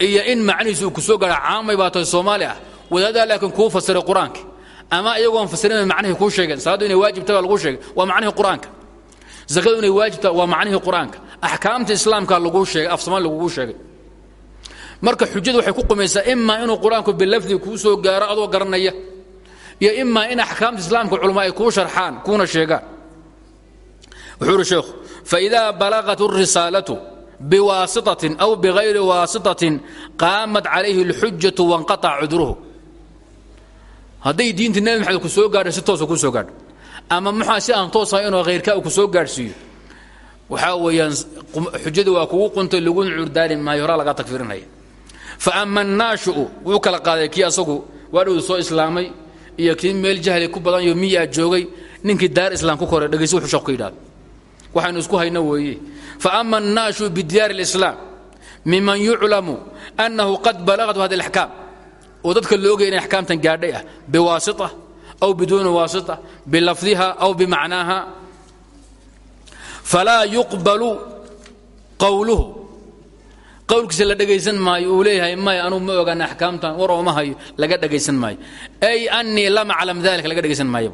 iyo in macnihiisu uu ku soo gaadho caamay baa tahay soomaali ah. Wadaadaa laakiin kuu fasiray qur'aanka. Ama iyagoon fasirin macnihii kuu sheegeen salaaddu inay waajibta baa lagu sheegay. Waa macnihii qur'aanka. Zakadu inay waajibta waa macnihii qur'aanka. Axkaamta islaamka laguu sheegay af soomaali lagugu sheegay. Marka xujadu waxay ku qumaysaa imaa inuu qur'aanku bilafdi kuu soo gaaro adoo garanaya iyo imaa in axkaamta islaamka culama ay kuu sharxaan kuuna sheegaan. Wuxuu uhi sheekhu faidaa balagat الrisaalatu biwaasitatin aw bigayri waasitatin qaamat calayhi اlxujatu wanqaطaca cudruhu. Hadday diinta nebi maxamed ku soo gaadho si toosa kuu soo gaadho ama muxaa si aan toosaha inuu khayrkaa ku soo gaadhsiiyo? Waxaa weeyaan xujadu waa kugu quntay laguna cuurdaari maayo horaa lagaa tagfirinaya fa ama annaashiu wuu kala qaaday kii asagu waadhowdu soo islaamay iyo kii meel jahli ku badan yo miyaa joogay ninkii daar ku ku fa ama annaashiu bidiyaari اlislaam miman yuclamu annahu qad balagatu hadi اlaxkaam oo dadka la ogaya inay axkaamtan gaadhay ah biwaasita aw biduuni waasita bilafdiha aw bimacnaaha falaa yuqbalu qowluhu qowlkiisa maayo uu leeyahay maya anuu ma ogaan axkaamtan war ooma laga dhegaysan maayo ay anii lam aclam dalika laga dhegaysan maayo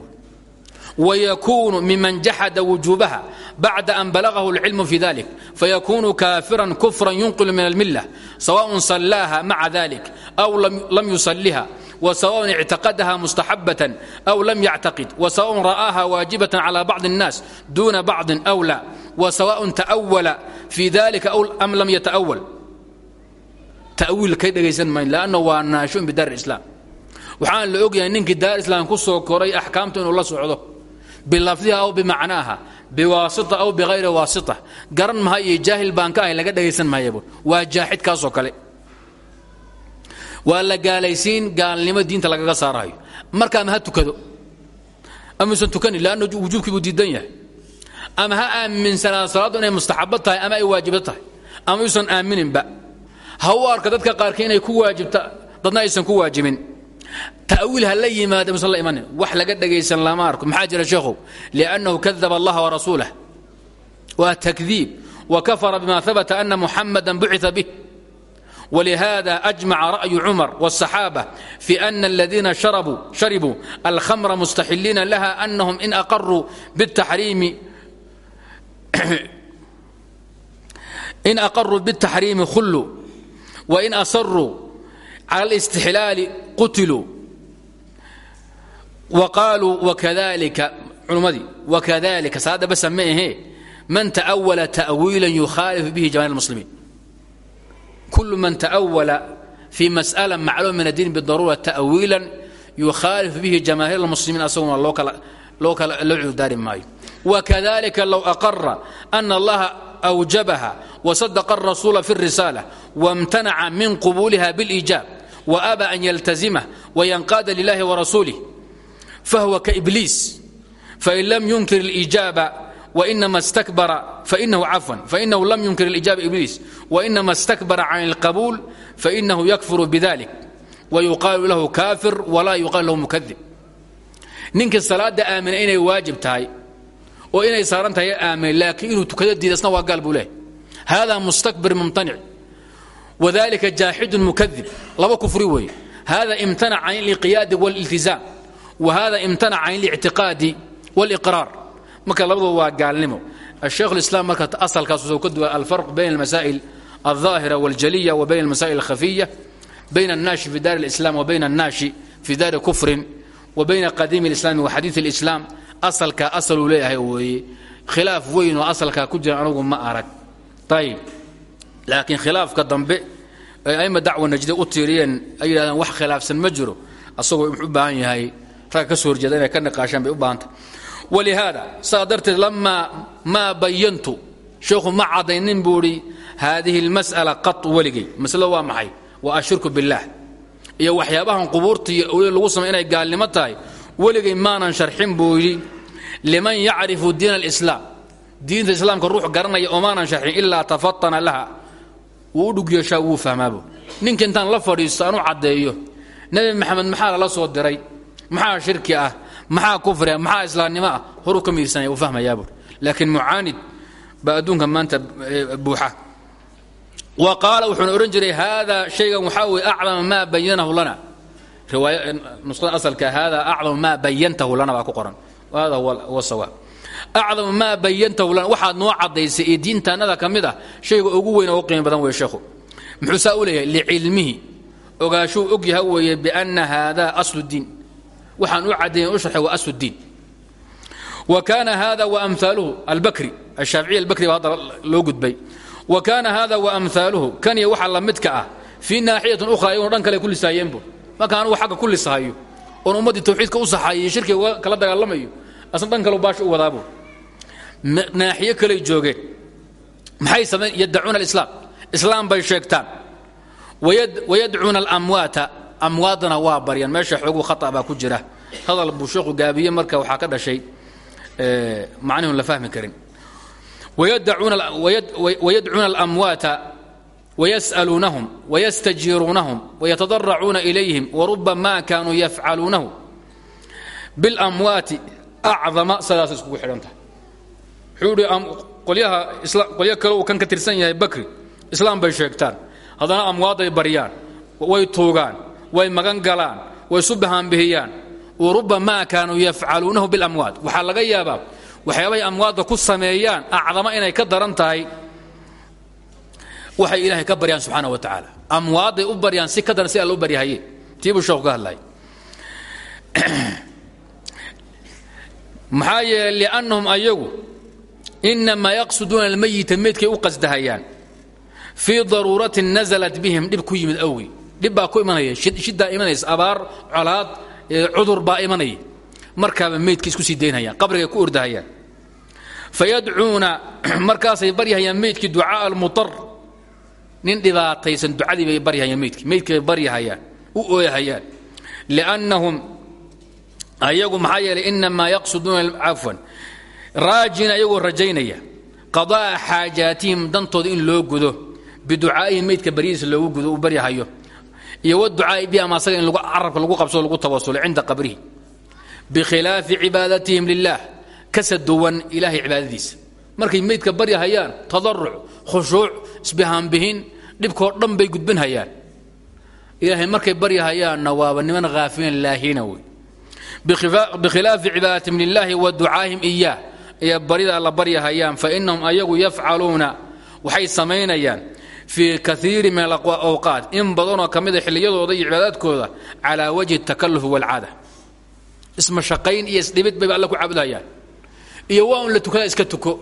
ويكون ممن جحد وجوبها بعد أن بلغه العلم في ذلك فيكون كافرا كفرا ينقل من الملة سواء صلاها مع ذلك أو لم يصلها وسواء اعتقدها مستحبة أو لم يعتقد وسواء رآها واجبة على بعض الناس دون بعض أو لا وسواء تأول في ذلك أو أم لم يتأول تأويل كيدا جيسان ماين لأنه هو ناشئ بدار الإسلام وحان لأوجي أنك دار الإسلام كسو كوري أحكامته إنه الله سعوده bilafdiha aw bimacnaaha biwaasita aw bihayri waasita. Garan maha iyo jaahil baan ka laga dhagaysan maayab waa jaaxid kaasoo kale. Waa la gaalnimo diinta lagaga saarayo marka ama ha tukado amausan tukanin lanna wujuubkii buu diidan yahay. Ama ha aaminsanaa salaaddu inay ama ay waajibad tahay. Ama yuusan aamininba ha u arka dadka qaarkii inay ku waajibta dadna aysan ku waajibin تأويل هلا يماد مس الله إيمان وح لقد جيسن لا مارك محاجر شيخه لأنه كذب الله ورسوله وتكذيب وكفر بما ثبت أن محمدا بعث به ولهذا أجمع رأي عمر والصحابة في أن الذين شربوا شربوا الخمر مستحلين لها أنهم إن أقروا بالتحريم إن أقروا بالتحريم خلوا وإن أصروا على الاستحلال قتلوا وقالوا وكذلك علمدي وكذلك سادة بس هي من تأول تأويلا يخالف به جماهير المسلمين كل من تأول في مسألة معلوم من الدين بالضرورة تأويلا يخالف به جماهير المسلمين أصلا لوكال لوكال لعب دار ماي وكذلك لو أقر أن الله أوجبها وصدق الرسول في الرسالة وامتنع من قبولها بالإيجاب وأبى أن يلتزمه وينقاد لله ورسوله فهو كإبليس فإن لم ينكر الإجابة وإنما استكبر فإنه عفوا فإنه لم ينكر الإجابة إبليس وإنما استكبر عن القبول فإنه يكفر بذلك ويقال له كافر ولا يقال له مكذب نينك الصلاة آمن إني واجب تاي وإني صارنت هي آمن لكن إنه تكذب دي لسنا وقال له هذا مستكبر ممتنع وذلك جاحد مكذب لما كفري وي هذا امتنع عن الانقياد والالتزام وهذا امتنع عن الاعتقاد والإقرار marka labadu waa gaalnimo الشيخ الإسلام marka أصلkaas soo ka duwa الفرق بين المسائل الظاهرة والجلية وبين المسائل الخفية بين الناشي في دار الإسلام وبين الناشي في دار كفر وبين قديم الإسلام وحديث الإسلام أصلka أصل leeyahay weeye khilaaf weyn oo asalkaa ku jira anugu ma arag ayib laakiin khilaafka dambe ay aima dacwa najdi u tiiriyeen ay yidhahdeen wax khilaafsan ma jiro. Asagoo u baahan yahay ragga ka soo horjeeda inay ka niqaashaan bay u baahantay walihaada saa darteed lamaa maa bayantu sheekhu ma caddaynin buu idhi haadihi almas'ala qat weligay. Masalada waa maxay? Waa ashirku iyo waxyaabahan qubuurta iyo lagu samay inay gaalnimo tahay weligay maanan sharxin buu yidhi liman yacrifu diin alislaam. Diinta islaamka ruux garanaya omaanan sharxin ilaa tafatana laha wuu u dhug yeeshaa wuu fahmaabo ninka intaan la fadhiisto aan u caddeeyo. Nebi maxamed maxaa lala soo diray? Maxaa shirki ah? Maxaa kufria maxaa islaamnimo ah? Horuu ka miirsanaya uu fahmayaa buur laakiin mucaanid maanta buuxa. Wa qaala wuxuuna odhan jiray haadaa shaygan waxaa weye acdama maa bayanahu lana. Riwaaya nusqada asalka haadaa acdamu maa bayantahu lana baa ku qoran. Hada huwa sawaab acdamu maa bayantahu lana waxaad noo caddaysay ee diintaannada ka mid ah shayga ugu weyn oo qiimo badan weye sheekhu muxuu saa u leeyahay licilmihi ogaashuu og yaha weeye bianna haadaa aslu diin waxaan u caddayn u sharxay waa aslu diin wa kaana hada wa amhaaluhu albakri ashaaficiy albakri baa hadda loo gudbay wa kaana hada wa amhaaluhu kan iyo waxa la midka ah fii naaxiyatin ukhra iyaguna dhan kale ku lisaayeen bur marka anugu xagga ku lisahayo oon ummaddii tawxiidka u saxaayay shirkiga kala dagaalamayo asna dhan kale baasha u wadaabur naaxiyo kaley joogeen maxay samayn yaddacuuna alislaam. Islaam bay sheegtaan. Wayadcuuna alamwaata. Amwaadana waa baryaan. Meesha xoogu khata baa ku jira. Hadal buu gaabiye marka waxaa ka dhashay macnihun la fahmi karin. Wayadcuuna alamwaata wayas'aluunahum wayastajiiruunahum wayatadaracuuna ilayhim warubama kaanuu yafcaluunahu biاlamwaati acdama sidaas iskugu xidhan wuxuu ihi qolyaha qolyo kale uu kan ka tirsan yahay bakri islaam bay sheegtaan. Haddana amwaadday baryaan way tuugaan way magan galaan way isu bahaanbihiyaan warubama kaanuu yafcaluunahu bilamwaad. Waxaa laga yaabaa waxyaabahay amwaadda ku sameeyaan acdama inay ka daran tahay ilaahay ka baryaan subxaana wa tacaala. Amwaadday u baryaan si ka daran si alla u baryahaye tiibuu sheekhu ka hadlay. Maxaa ayagu inamaa yaqsuduuna almayita meydkay u qasdahayaan fii daruuratin nasalat bihim dhib ku yimid awgi dhib baa ku imanaya shiddaa imanaysa abaar colaad cudur baa imanaya markaaba meydka isku sii daynhayaan qabrigay ku ordahayaan fayadcuuna markaasay baryahayaan meydkii ducaa almutar nin dhibaataysan ducadii bay baryahayaan meydkii meydkii bay baryahayaan u ooyahayaan liannahum ayagu maxaa yeelay inamaa yaqsuduuna cafwan raajina ayagoo rajaynaya. Qada'a xaajaatihim dantooda in loo gudo biducaa'ihim meydka baryadiisa loogu gudo uu baryahayo iyo waducaa'i bi ama asaga in carabka lagu qabsado lagu tawasulo cinda qabrihi. Bikhilaafi cibaadatihim lilah kasa duwan ilaahay cibaadadiisa. Markay meydka baryahayaan tadaruc khushuuc isbihaanbihin dhibkoo dhan bay gudbinhayaan. Ilaahay markay baryahayaanna waaba niman haafiliin laahina wey. Bikhilaafi cibaadatihim lilaahi wa ducaa'ihim iyaah ee barida la baryahayaan fa inahum ayagu yafcaluuna waxay samaynayaan fii kaiiri min alawqaat in badanoo ka mida xilliyadooda iyo cibaadaadkooda calaa wajhi takallufi walcaada. Ismashaqayn iyo isdhibid bayba alla ku caabudhayaan iyo waa la tukada iska tuko.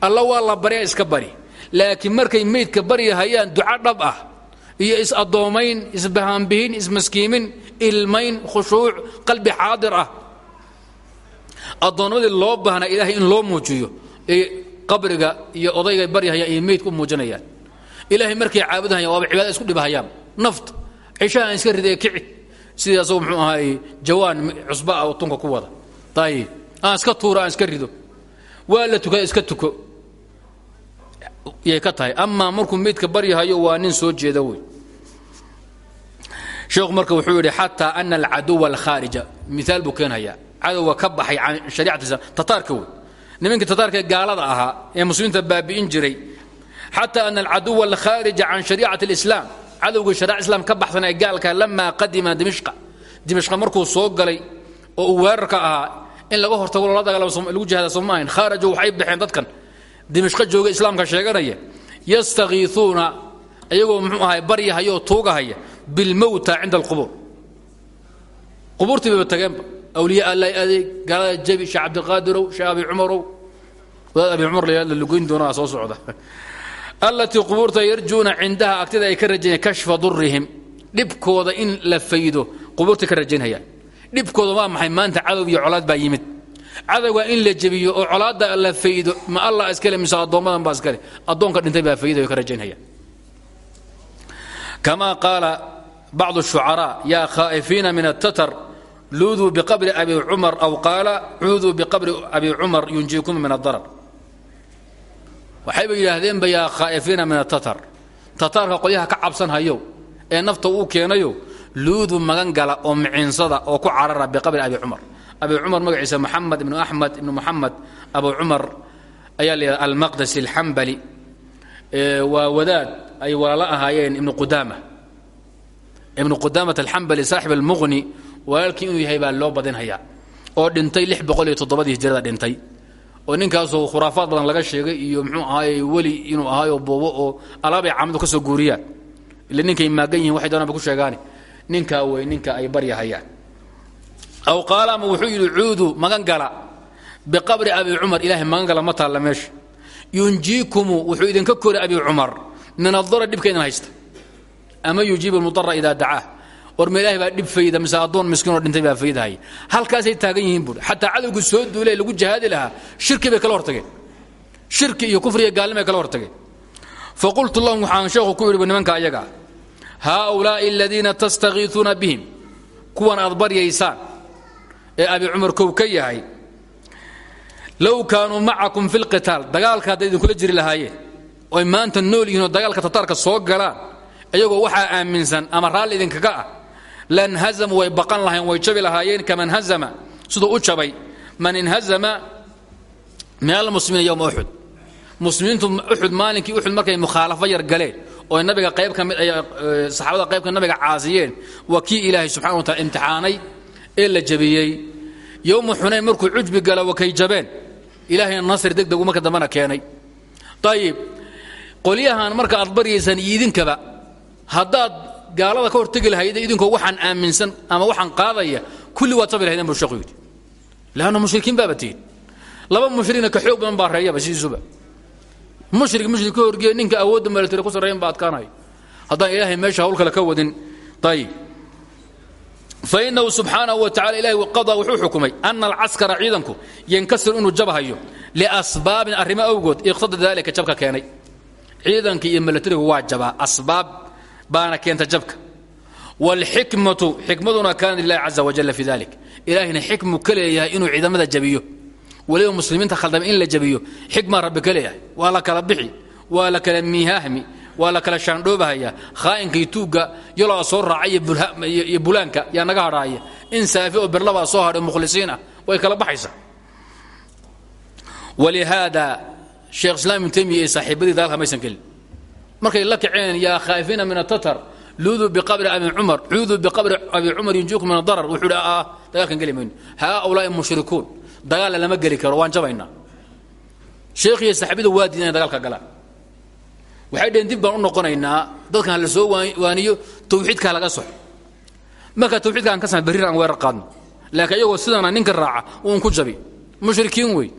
Alla waa la baryaa iska bari. Laakiin markay meydka baryahayaan duco dhab ah iyo is-addoomayn isbahaanbihin ismaskiimin ilmayn khushuuc qalbi xaadir ah addoonnimadii loo baahnaa ilaahay in loo muujiyo ee qabriga iyo odayga baryahayaan iyo meydka u muujinayaan. Ilaahay markay caabudahayaan waaba cibaada isku dhibahayaan. Naft cishahaan iska ridee kici. Sidii asagoo muxuu ahaay jawaan cusba ah oo tunka ku wada. Ayib aan iska tuuro aan iska rido. Waa la tukada iska tuko. Yay ka tahay. Amaa markuu meydka baryahayo waa nin soo jeeda wey sheekhu marka wuxuu yidhi xataa ana alcaduwa alkhaarija. Miaal buu keenhayaa cadowga ka baxay can shariicati islam. Tataarka wey nimankii gaalada ahaa ee muslimiinta baabi'in jiray xataa ana alcaduwa alkhaarija can shariicati alislaam cadowgii shariica islam ka baxsan ee gaalka lamaa qadima dimishqa. Dimishqa markuu soo galay oo weerarka ahaa in laga hortago loola dagaalamo lagu jihaada soo ma waxay baxeen dadkan. Dimishqo jooga islaamka sheeganaya yastakiisuuna iyagoo muxuu ahay baryahaya oo tuugahaya bilmowta cinda alqubuur. Qubuurtii bayba tageenba awliya alla adeeg galada jabi shee cabdiqaadirow shee abi cumarow wadaad abi cumar la lugoyn doonaa soo socda allatii qubuurta yarjuuna cindaha agtida ay ka rajaynayaan kashfa durihim dhibkooda in la faydo qubuurta ka rajaynayaan dhibkooda waa maxay maanta cadow iyo colaad baa yimid cadowga in la jebiyo oo colaadda la faydo ma allah iskale mise addoommadan baa iskale addoonka dhintay baa faydayo ka rajaynaya kamaa qaala bacdu shucaraa yaa khaa'ifiina min atatar luuduu biqabri abi cumar aw qaala cuuduu biqabri abi cumar yunjiikum min adarar waxayba yidhaahdeenba yaa khaa'ifiina min atatar tataarka qolyaha ka cabsan hayo ee nafta uu keenayo luudu magan gala oo micinsada oo ku carara biqabri abi cumar. Abi cumar magaciisa maxamed ibnu axmed ibnu muxamed abu cumar ayaa la yidhahda almaqdasi alxambali waa wadaad ay walaalo ahaayeen ibnu qudaama ibnu qudaamat alxambali saaxib almuqni walaalkii inuu yahay baa loo badinhayaa. oo dhintay lix boqol iyo toddobadii hijrada dhintay. oo khuraafaad badan laga sheegay iyo muxuu ahaaye weli inuu ahaayo boobo oo alaabay caamadu ka soo guuriyaan. Ile ninkay maagan yihiin waxay doonaan ku sheegaani. Ninkaa wey ninka ay baryahayaan. Aw qaala ama wuxuu yidhi cuudu magan gala. Biqabri abi cumar ilaahay magan gala ma taalla meesha. Yunjiikumu wuxuu idinka kori abi cumar min adara dhibka haysta. Ama yujiibu lmudara idaa dacaah war ma ilahay baa dhib fayda mise addoon miskiinoo dhintay baa faydahaya halkaasay taagan yihiin buuri. Xataa cadowgu soo duulay lagu jihaadi lahaa shirki bay kala hortageen. Shirki iyo kufriga gaalnimay kala hortageen. Faqultu lahum waxaan sheekhu ku yidhi nimanka ayaga haaulaa'i aladiina tastakiisuuna bihim kuwan aad baryaysaan ee abi cumar kow ka yahay low kaanuu macakum fi lqitaal dagaalka hadday idinkula jiri lahaayeen oy maanta nool yihiin oo dagaalka tataarka soo galaan iyagoo waxaa aaminsan ama raalli idinkaga ah lanhazamu way baqan lahayen way jabi lahaayeen kaman hazama. Siduu u jabay. Man inhazama min almuslimiina yowma uxud muslimiintu uxud maalinkii uxud markay mukhaalafo yar galeen oo nabiga qayb ka mid saxaabada qaybka nabiga caasiyeen waa kii ilaahay wa taala imtixaanay ee la jabiyey. Yowma markuu cujbi gala wakay jabeen. Ilaahayna nasri deg degu marka dambena keenay. Ayib qolyahan marka aad baryaysaan iyo gaalada ka hortegi lahayd idinkoo waxaan aaminsan ama waxaan qaadaya kulli waad sabi lahaydeen buu sheekhu yidhi. Leanna mushrikiin baaba tihin laba mushrigna ka xoog badan baa reeyaba sidiisuba mushrig mushrig ka horgeeya ninka awoodda milatari ku sarreeyan baa adkaanaya haddaan ilaahay meesha hawl kale ka wadin ayib fainahu subxaanahu wa tacala ilahi qadaa wuxuu xukumay ana alcaskara ciidanku yankasir inuu jabhayo liasbaabin arrimo awgood iqtada dalika jabka keenay. Ciidanka iyo milatarigu waa jabaa asbaab baana keenta jabka. Wاlxikmatu xikmaduna kaanat lilahi caza wajala fi dalik ilaahina xikmu ka leeyahay inuu jabiyo. Weliba muslimiinta khaldamay in la jabiyo xikmaa rabbi ka leeyahay. Waa la kala bixi waa la kala miihaahmi waa la kala shaandhoobahaya khaa'inkai tuugga yaloo soo raacay iyo bulaanka naga hadhaaya. In saafi oo berlabaa soo hadhay mukhlisiin ah way kala baxaysaa. Walihaada sheekh islaam ibnu taymiya iyo saaxiibadii dagaalka maysan markay la kaceen yaa khaa'ifiina min atatar luuduu biqabri abi cumar cuuduu biqabri abi cumar yunjiikum min adarar wuxuu hi dagaalkan geli mayno haaulaai mushrikuun dagaalla lama geli karo waan jabaynaa sheekh iyo saaxiibada waa diidan dagaalka galaan. Waxay dheheen dib baan u noqonaynaa dadkan la soo waaniyo tawxiidkaa laga soxo marka tawxiidka aan ka samay barrir aan weerar qaadno. Laakiin iyagoo sidana ninka raaca uun ku jabi. Mushrikiin wey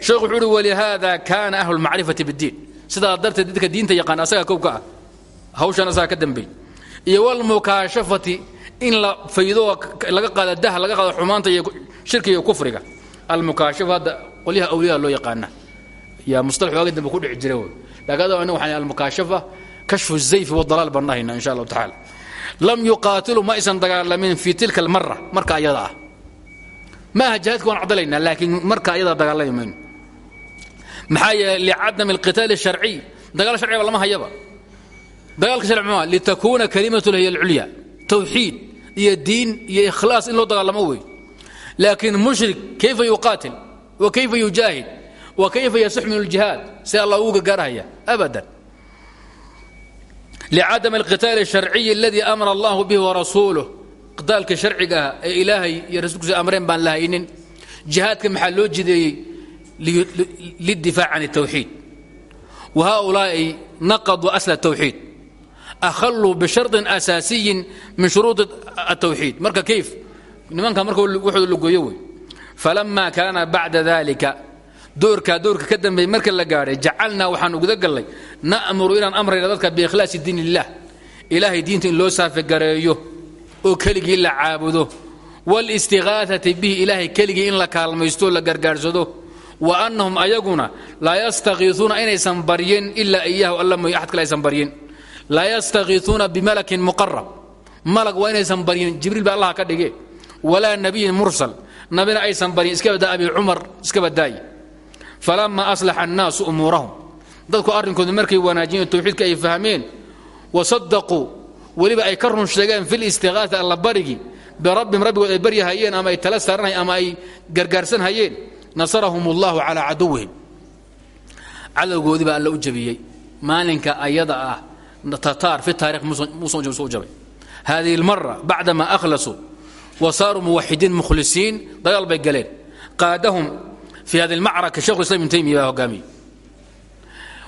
sheekhu wuxuu uhi walihaada kaana ahlu lmacrifati biddiin sidaa darteed dadka diinta yaqaan asagaa kow ka ah. Hawshan asagaa ka dambeey iyo walmukaashafati in la faydo laga qaado dah laga qaado xumaanta iyo shirkiga iyo kufriga. Almukaashafa hadda qolyaha awliyaa loo yaqaana. Yaa mustalax waaga dambe ku dhici jira wey laakiin adoo anaga waxaan almukaashafa kashfu zayfi wadalaal baan dhahayna insha allahu tacaala. Lam yuqaatilu ma aysan dagaalamin fi tilka almara marka ayada ah ma aha jihaadka waan cadalaynaa laakiin marka ayada dagaalami mayno maxaa yeelay licadam alqitaali sharciy dagaal sharciba lama hayaba. Dagaalka sharci ma litakuuna kalimatullah hiya alculya tawxiid iyo diin iyo ikhlaas in loo dagaalamo wey laakiin mushrik kayfa yuqaatil wa kayfa yujaahid? Wa kayfa yasix min aljihaad? Si allah ugu gargaarhaya abadan. Licadam alqitaali alsharciyi aladii amara allahu bihi warasuuluh qitaalka sharciga ah ee ilaahay iyo rasuulkiisa amreen baan la haynin jihaadka maxaa للدفاع عن التوحيد وهؤلاء نقضوا أسل التوحيد أخلوا بشرط أساسي من شروط التوحيد مركا كيف نمانكا مركا وحد اللقويوي فلما كان بعد ذلك دوركا دوركا كدن بي مركا لقاري جعلنا وحان وقدق الله نأمر إلى أمر إلى ذلك بإخلاص الدين لله إلهي دين لو سافق قريوه وكلق إلا عابده والاستغاثة به إلهي wa annahum ayaguna laa yastakiiuuna inaysan baryen ilaa iyahu alla mooy axad kale aysan baryen laa yastakiiuuna bimalakin muqarab malag waa inaysan baryen jibriil ba allah ka dhige walaa nabiyin mursal. Nabina aysan baryen iska baddaa abi cumar iska badaaye falama aslaxa annaasu umuurahum. Dadku arrinkooda markay wanaajiyen tawxiidka ay fahmeen wa sadaquu weliba ay ka run sheegeen fi listiqaati allabarigi birabbim rabbigood ay baryahayeen ama ay tala saaranhayeen ama ay gargaarsanhayeen nasarahum allahu calaa caduwihim cadowgoodii baa alla u jabiyey maalinka ayada ah tataar fi taarikh muusan u jabay. Hadihi اlmara bacdama akhlasuu wa saaruu muwaxidiin mukhlisiin dagaal bay galeen. Qaadahum fi hadi اlmacraka shekhu islam ibn taymiya baa hogaamiyey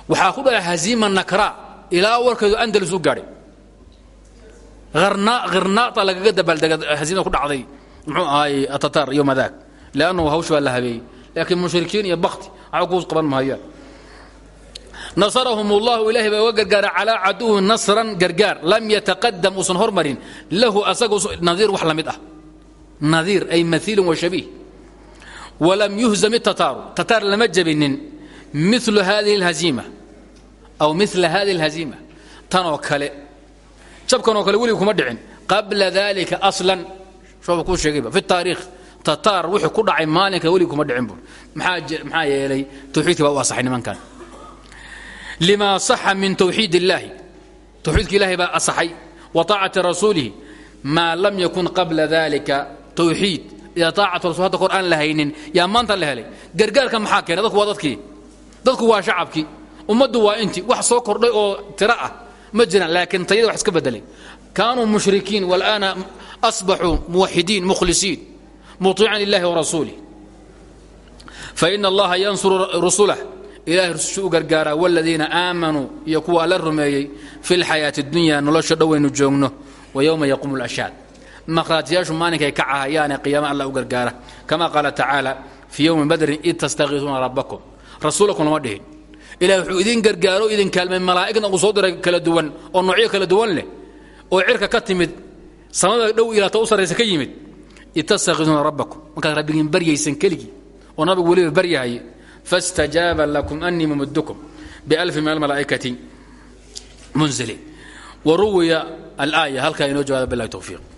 waxaa ku dhalay haziima nakra ilaa warkeedu andalus u gaadhay. Hirnaata lagaga dabaaldega haziimada ku dhacday muxuu ahaay atataar iyo madaag leannahu hawsh baa la habeeyey laakiin mushrikiin iyo bakti waxba kuus qaban mahayaan nasarahum ullahu ilahay baa uga gargaara calaa caduwi nasran gargaar lam yataqadam uusan hormarin lahu asaga nadiir wax la mid ah nadiir ay maiilun wa shabiih walam yuhzam itataaru tataar lama jabinin milu hadihi اlhaziima aw mila hadihi اlhaziima tanoo kale jabkanoo kale weligii kuma dhicin qabla dalika aslan shooba kuu sheegayba fi taariikh tataar wixii ku dhacay maalinka weligii kuma dhicin buur maxaa yeelay tawxiidkii baa u asaxay nimankan. Lima saxa min towxiid illaahi. Towxiidka ilahay baa asaxay wa taacati rasuulihi. Maa lam yakun qabla dalika towxiid ida taacatu rasul hadda kor aan la haynin yaa maanta gargaarka maxaa keenay? Dadku waa dadkii. Dadku waa shacabkii. Ummaddu waa intii. Wax soo kordhay oo tiro ah. Ma jiraan laakiin tayada wax iska bedelay kaanuu mushrikiin walaana asbaxuu muwaxidiin mukhlisiin muطiican illahi warasuulih faina allaha yansuru rusulah ilahay rusushu u gargaaraa wladiina aamanuu iyo kuwa alla rumeeyey fi lxayaati dunya nolosha dhowaynu joogno wa yowma yaquumu lashhaad maqhraatiyaashu maalinkay ka cahayaane qiyaama alla u gargaara kama qaala tacaala fii yowmi badrin id tastakiisuuna rabbakum rasuulakum lama dhihin ilahay wuxuu idin gargaaro idin kaalmay malaa'igna uu soo diray kala duwan oo noocyo kala duwan leh oo cirka ka timid samada dhow ilaato u sarraysa ka yimid id tastakiisuuna rabbakum. Markaad rabbigiin baryaysan keligii oo nabigu weliba baryahaye faاstajaaba lakum anii mumidkum balfi min almalaa'ikati munziliin waruwiya alaaya halkaa inoo jawaaba bilahi towfiiq